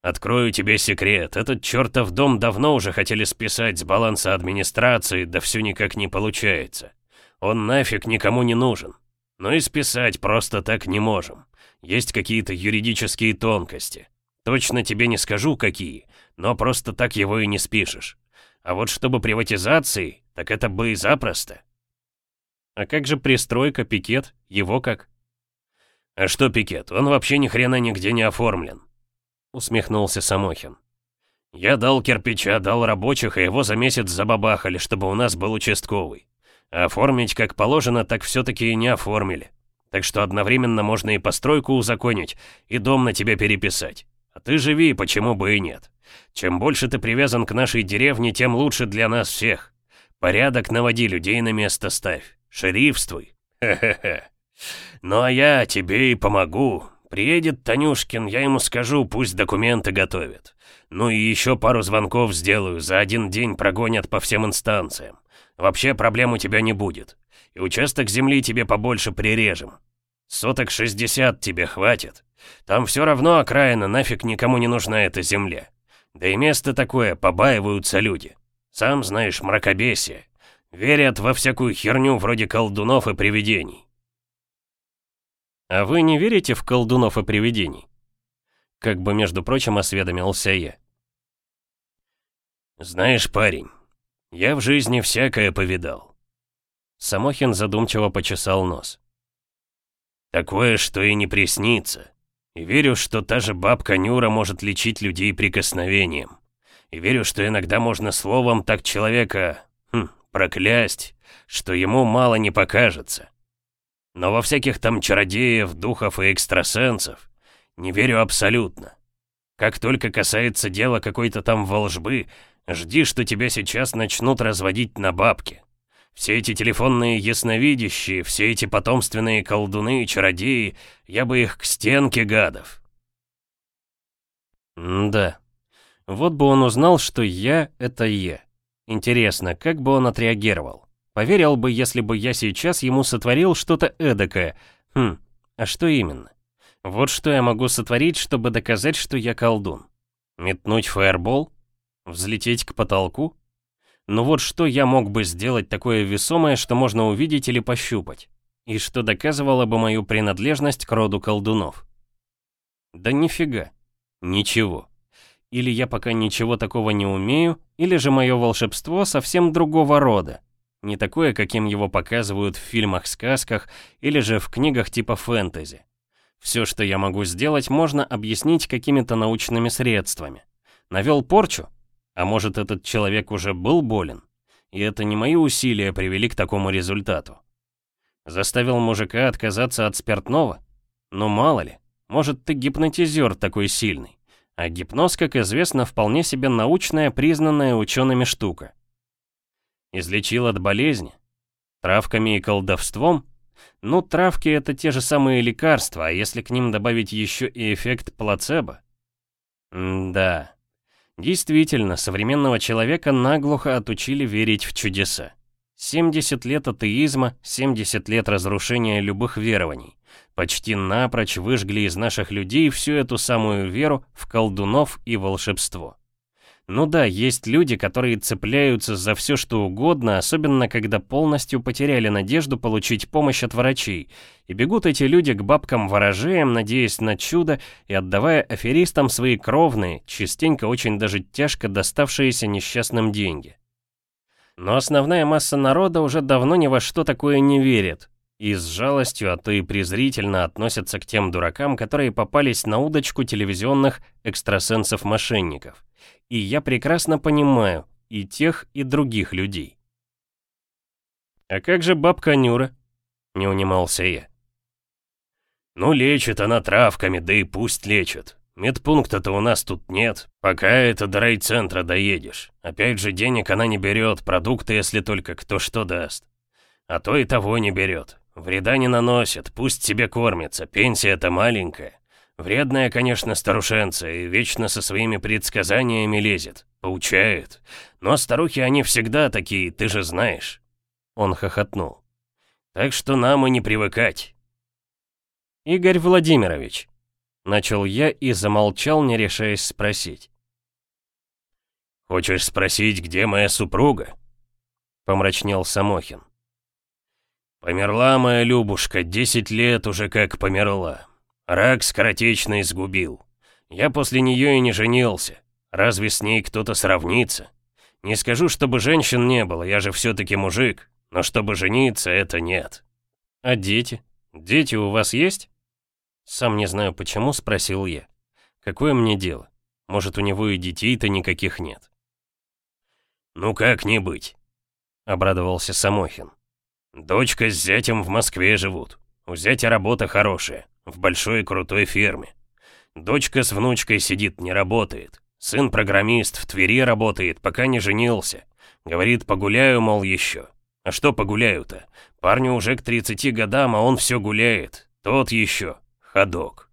«Открою тебе секрет, этот чертов дом давно уже хотели списать с баланса администрации, да все никак не получается. Он нафиг никому не нужен. Но и списать просто так не можем. Есть какие-то юридические тонкости. Точно тебе не скажу, какие, но просто так его и не спишешь. А вот чтобы приватизации, так это бы и запросто. А как же пристройка, пикет, его как? А что пикет, он вообще ни хрена нигде не оформлен. Усмехнулся Самохин. Я дал кирпича, дал рабочих, и его за месяц забабахали, чтобы у нас был участковый. А оформить как положено, так все-таки и не оформили. Так что одновременно можно и постройку узаконить, и дом на тебя переписать. А ты живи, почему бы и нет. Чем больше ты привязан к нашей деревне, тем лучше для нас всех. Порядок наводи, людей на место ставь. Шерифствуй. Хе-хе-хе. Ну а я тебе и помогу. Приедет Танюшкин, я ему скажу, пусть документы готовит. Ну и еще пару звонков сделаю, за один день прогонят по всем инстанциям. Вообще проблем у тебя не будет. И участок земли тебе побольше прирежем. Соток 60 тебе хватит. Там все равно окраина, нафиг никому не нужна эта земля. Да и место такое, побаиваются люди. Сам знаешь, мракобесие. Верят во всякую херню вроде колдунов и привидений. А вы не верите в колдунов и привидений? Как бы, между прочим, осведомился я. Знаешь, парень, я в жизни всякое повидал. Самохин задумчиво почесал нос. Такое, что и не приснится. И верю, что та же бабка Нюра может лечить людей прикосновением. И верю, что иногда можно словом так человека хм, проклясть, что ему мало не покажется. Но во всяких там чародеев, духов и экстрасенсов не верю абсолютно. Как только касается дела какой-то там волжбы, жди, что тебя сейчас начнут разводить на бабки. Все эти телефонные ясновидящие, все эти потомственные колдуны и чародеи, я бы их к стенке гадов. Да. Вот бы он узнал, что я — это я. Интересно, как бы он отреагировал? Поверил бы, если бы я сейчас ему сотворил что-то эдакое. Хм, а что именно? Вот что я могу сотворить, чтобы доказать, что я колдун. Метнуть фаербол? Взлететь к потолку? Ну вот что я мог бы сделать такое весомое, что можно увидеть или пощупать? И что доказывало бы мою принадлежность к роду колдунов? Да нифига. Ничего. Или я пока ничего такого не умею, или же мое волшебство совсем другого рода. Не такое, каким его показывают в фильмах-сказках или же в книгах типа фэнтези. Все, что я могу сделать, можно объяснить какими-то научными средствами. Навел порчу? А может, этот человек уже был болен? И это не мои усилия привели к такому результату. Заставил мужика отказаться от спиртного? Ну мало ли, может ты гипнотизер такой сильный. А гипноз, как известно, вполне себе научная, признанная учеными штука. Излечил от болезни? Травками и колдовством? Ну, травки это те же самые лекарства, а если к ним добавить еще и эффект плацебо? М да. Действительно, современного человека наглухо отучили верить в чудеса. 70 лет атеизма, 70 лет разрушения любых верований. Почти напрочь выжгли из наших людей всю эту самую веру в колдунов и волшебство. Ну да, есть люди, которые цепляются за все что угодно, особенно когда полностью потеряли надежду получить помощь от врачей. И бегут эти люди к бабкам-ворожеям, надеясь на чудо и отдавая аферистам свои кровные, частенько очень даже тяжко доставшиеся несчастным деньги. Но основная масса народа уже давно ни во что такое не верит, и с жалостью, а то и презрительно относятся к тем дуракам, которые попались на удочку телевизионных экстрасенсов-мошенников. И я прекрасно понимаю и тех, и других людей. «А как же бабка Нюра?» — не унимался я. «Ну, лечит она травками, да и пусть лечит. Медпункта-то у нас тут нет, пока это до райцентра доедешь. Опять же, денег она не берет, продукты, если только кто что даст. А то и того не берет. Вреда не наносит, пусть себе кормится, пенсия-то маленькая. Вредная, конечно, старушенца и вечно со своими предсказаниями лезет, поучает. Но старухи они всегда такие, ты же знаешь. Он хохотнул. Так что нам и не привыкать. Игорь Владимирович. Начал я и замолчал, не решаясь спросить. «Хочешь спросить, где моя супруга?» Помрачнел Самохин. «Померла моя Любушка, десять лет уже как померла. Рак скоротечно изгубил. Я после нее и не женился. Разве с ней кто-то сравнится? Не скажу, чтобы женщин не было, я же все-таки мужик. Но чтобы жениться, это нет. А дети? Дети у вас есть? Сам не знаю почему, спросил я. Какое мне дело? Может, у него и детей-то никаких нет. Ну как не быть? Обрадовался Самохин. Дочка с зятем в Москве живут. У зятя работа хорошая в большой крутой фирме. Дочка с внучкой сидит, не работает. Сын программист, в Твери работает, пока не женился. Говорит, погуляю, мол, еще. А что погуляю-то? Парню уже к 30 годам, а он все гуляет. Тот еще. Ходок.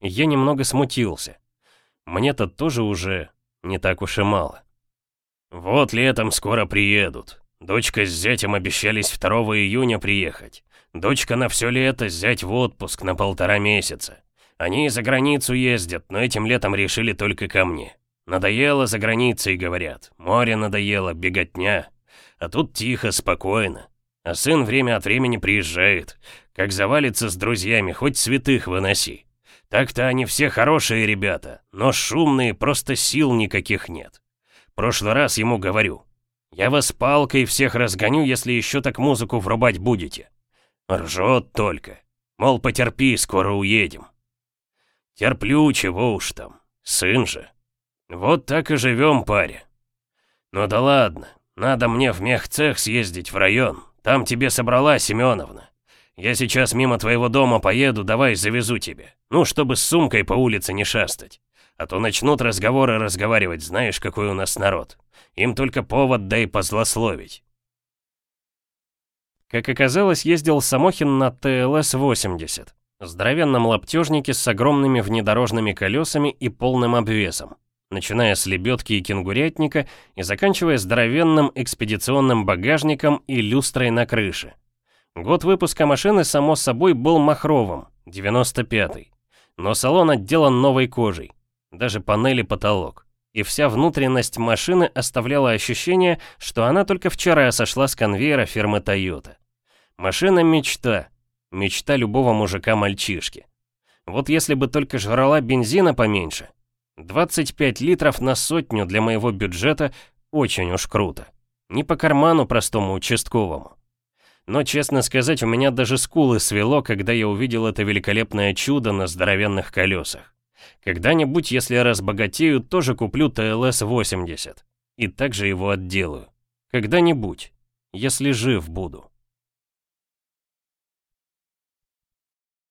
Я немного смутился. Мне-то тоже уже не так уж и мало. Вот летом скоро приедут. Дочка с зятем обещались 2 июня приехать. Дочка на все лето, зять в отпуск на полтора месяца. Они за границу ездят, но этим летом решили только ко мне. Надоело за границей, говорят. Море надоело, беготня. А тут тихо, спокойно. А сын время от времени приезжает. Как завалится с друзьями, хоть святых выноси. Так-то они все хорошие ребята, но шумные, просто сил никаких нет. Прошлый раз ему говорю. Я вас палкой всех разгоню, если еще так музыку врубать будете. Ржет только. Мол, потерпи, скоро уедем. Терплю, чего уж там. Сын же. Вот так и живем, паря. Ну да ладно, надо мне в мехцех съездить в район. Там тебе собрала Семеновна. Я сейчас мимо твоего дома поеду, давай завезу тебе. Ну, чтобы с сумкой по улице не шастать. А то начнут разговоры разговаривать, знаешь, какой у нас народ. Им только повод дай позлословить. Как оказалось, ездил Самохин на ТЛС-80, здоровенном лаптежнике с огромными внедорожными колесами и полным обвесом, начиная с лебедки и кенгурятника и заканчивая здоровенным экспедиционным багажником и люстрой на крыше. Год выпуска машины, само собой, был махровым, 95-й. Но салон отделан новой кожей, даже панели потолок. И вся внутренность машины оставляла ощущение, что она только вчера сошла с конвейера фирмы Toyota. Машина мечта. Мечта любого мужика-мальчишки. Вот если бы только жрала бензина поменьше. 25 литров на сотню для моего бюджета очень уж круто. Не по карману простому участковому. Но, честно сказать, у меня даже скулы свело, когда я увидел это великолепное чудо на здоровенных колесах. Когда-нибудь, если разбогатею, тоже куплю ТЛС-80. И также его отделаю. Когда-нибудь, если жив буду.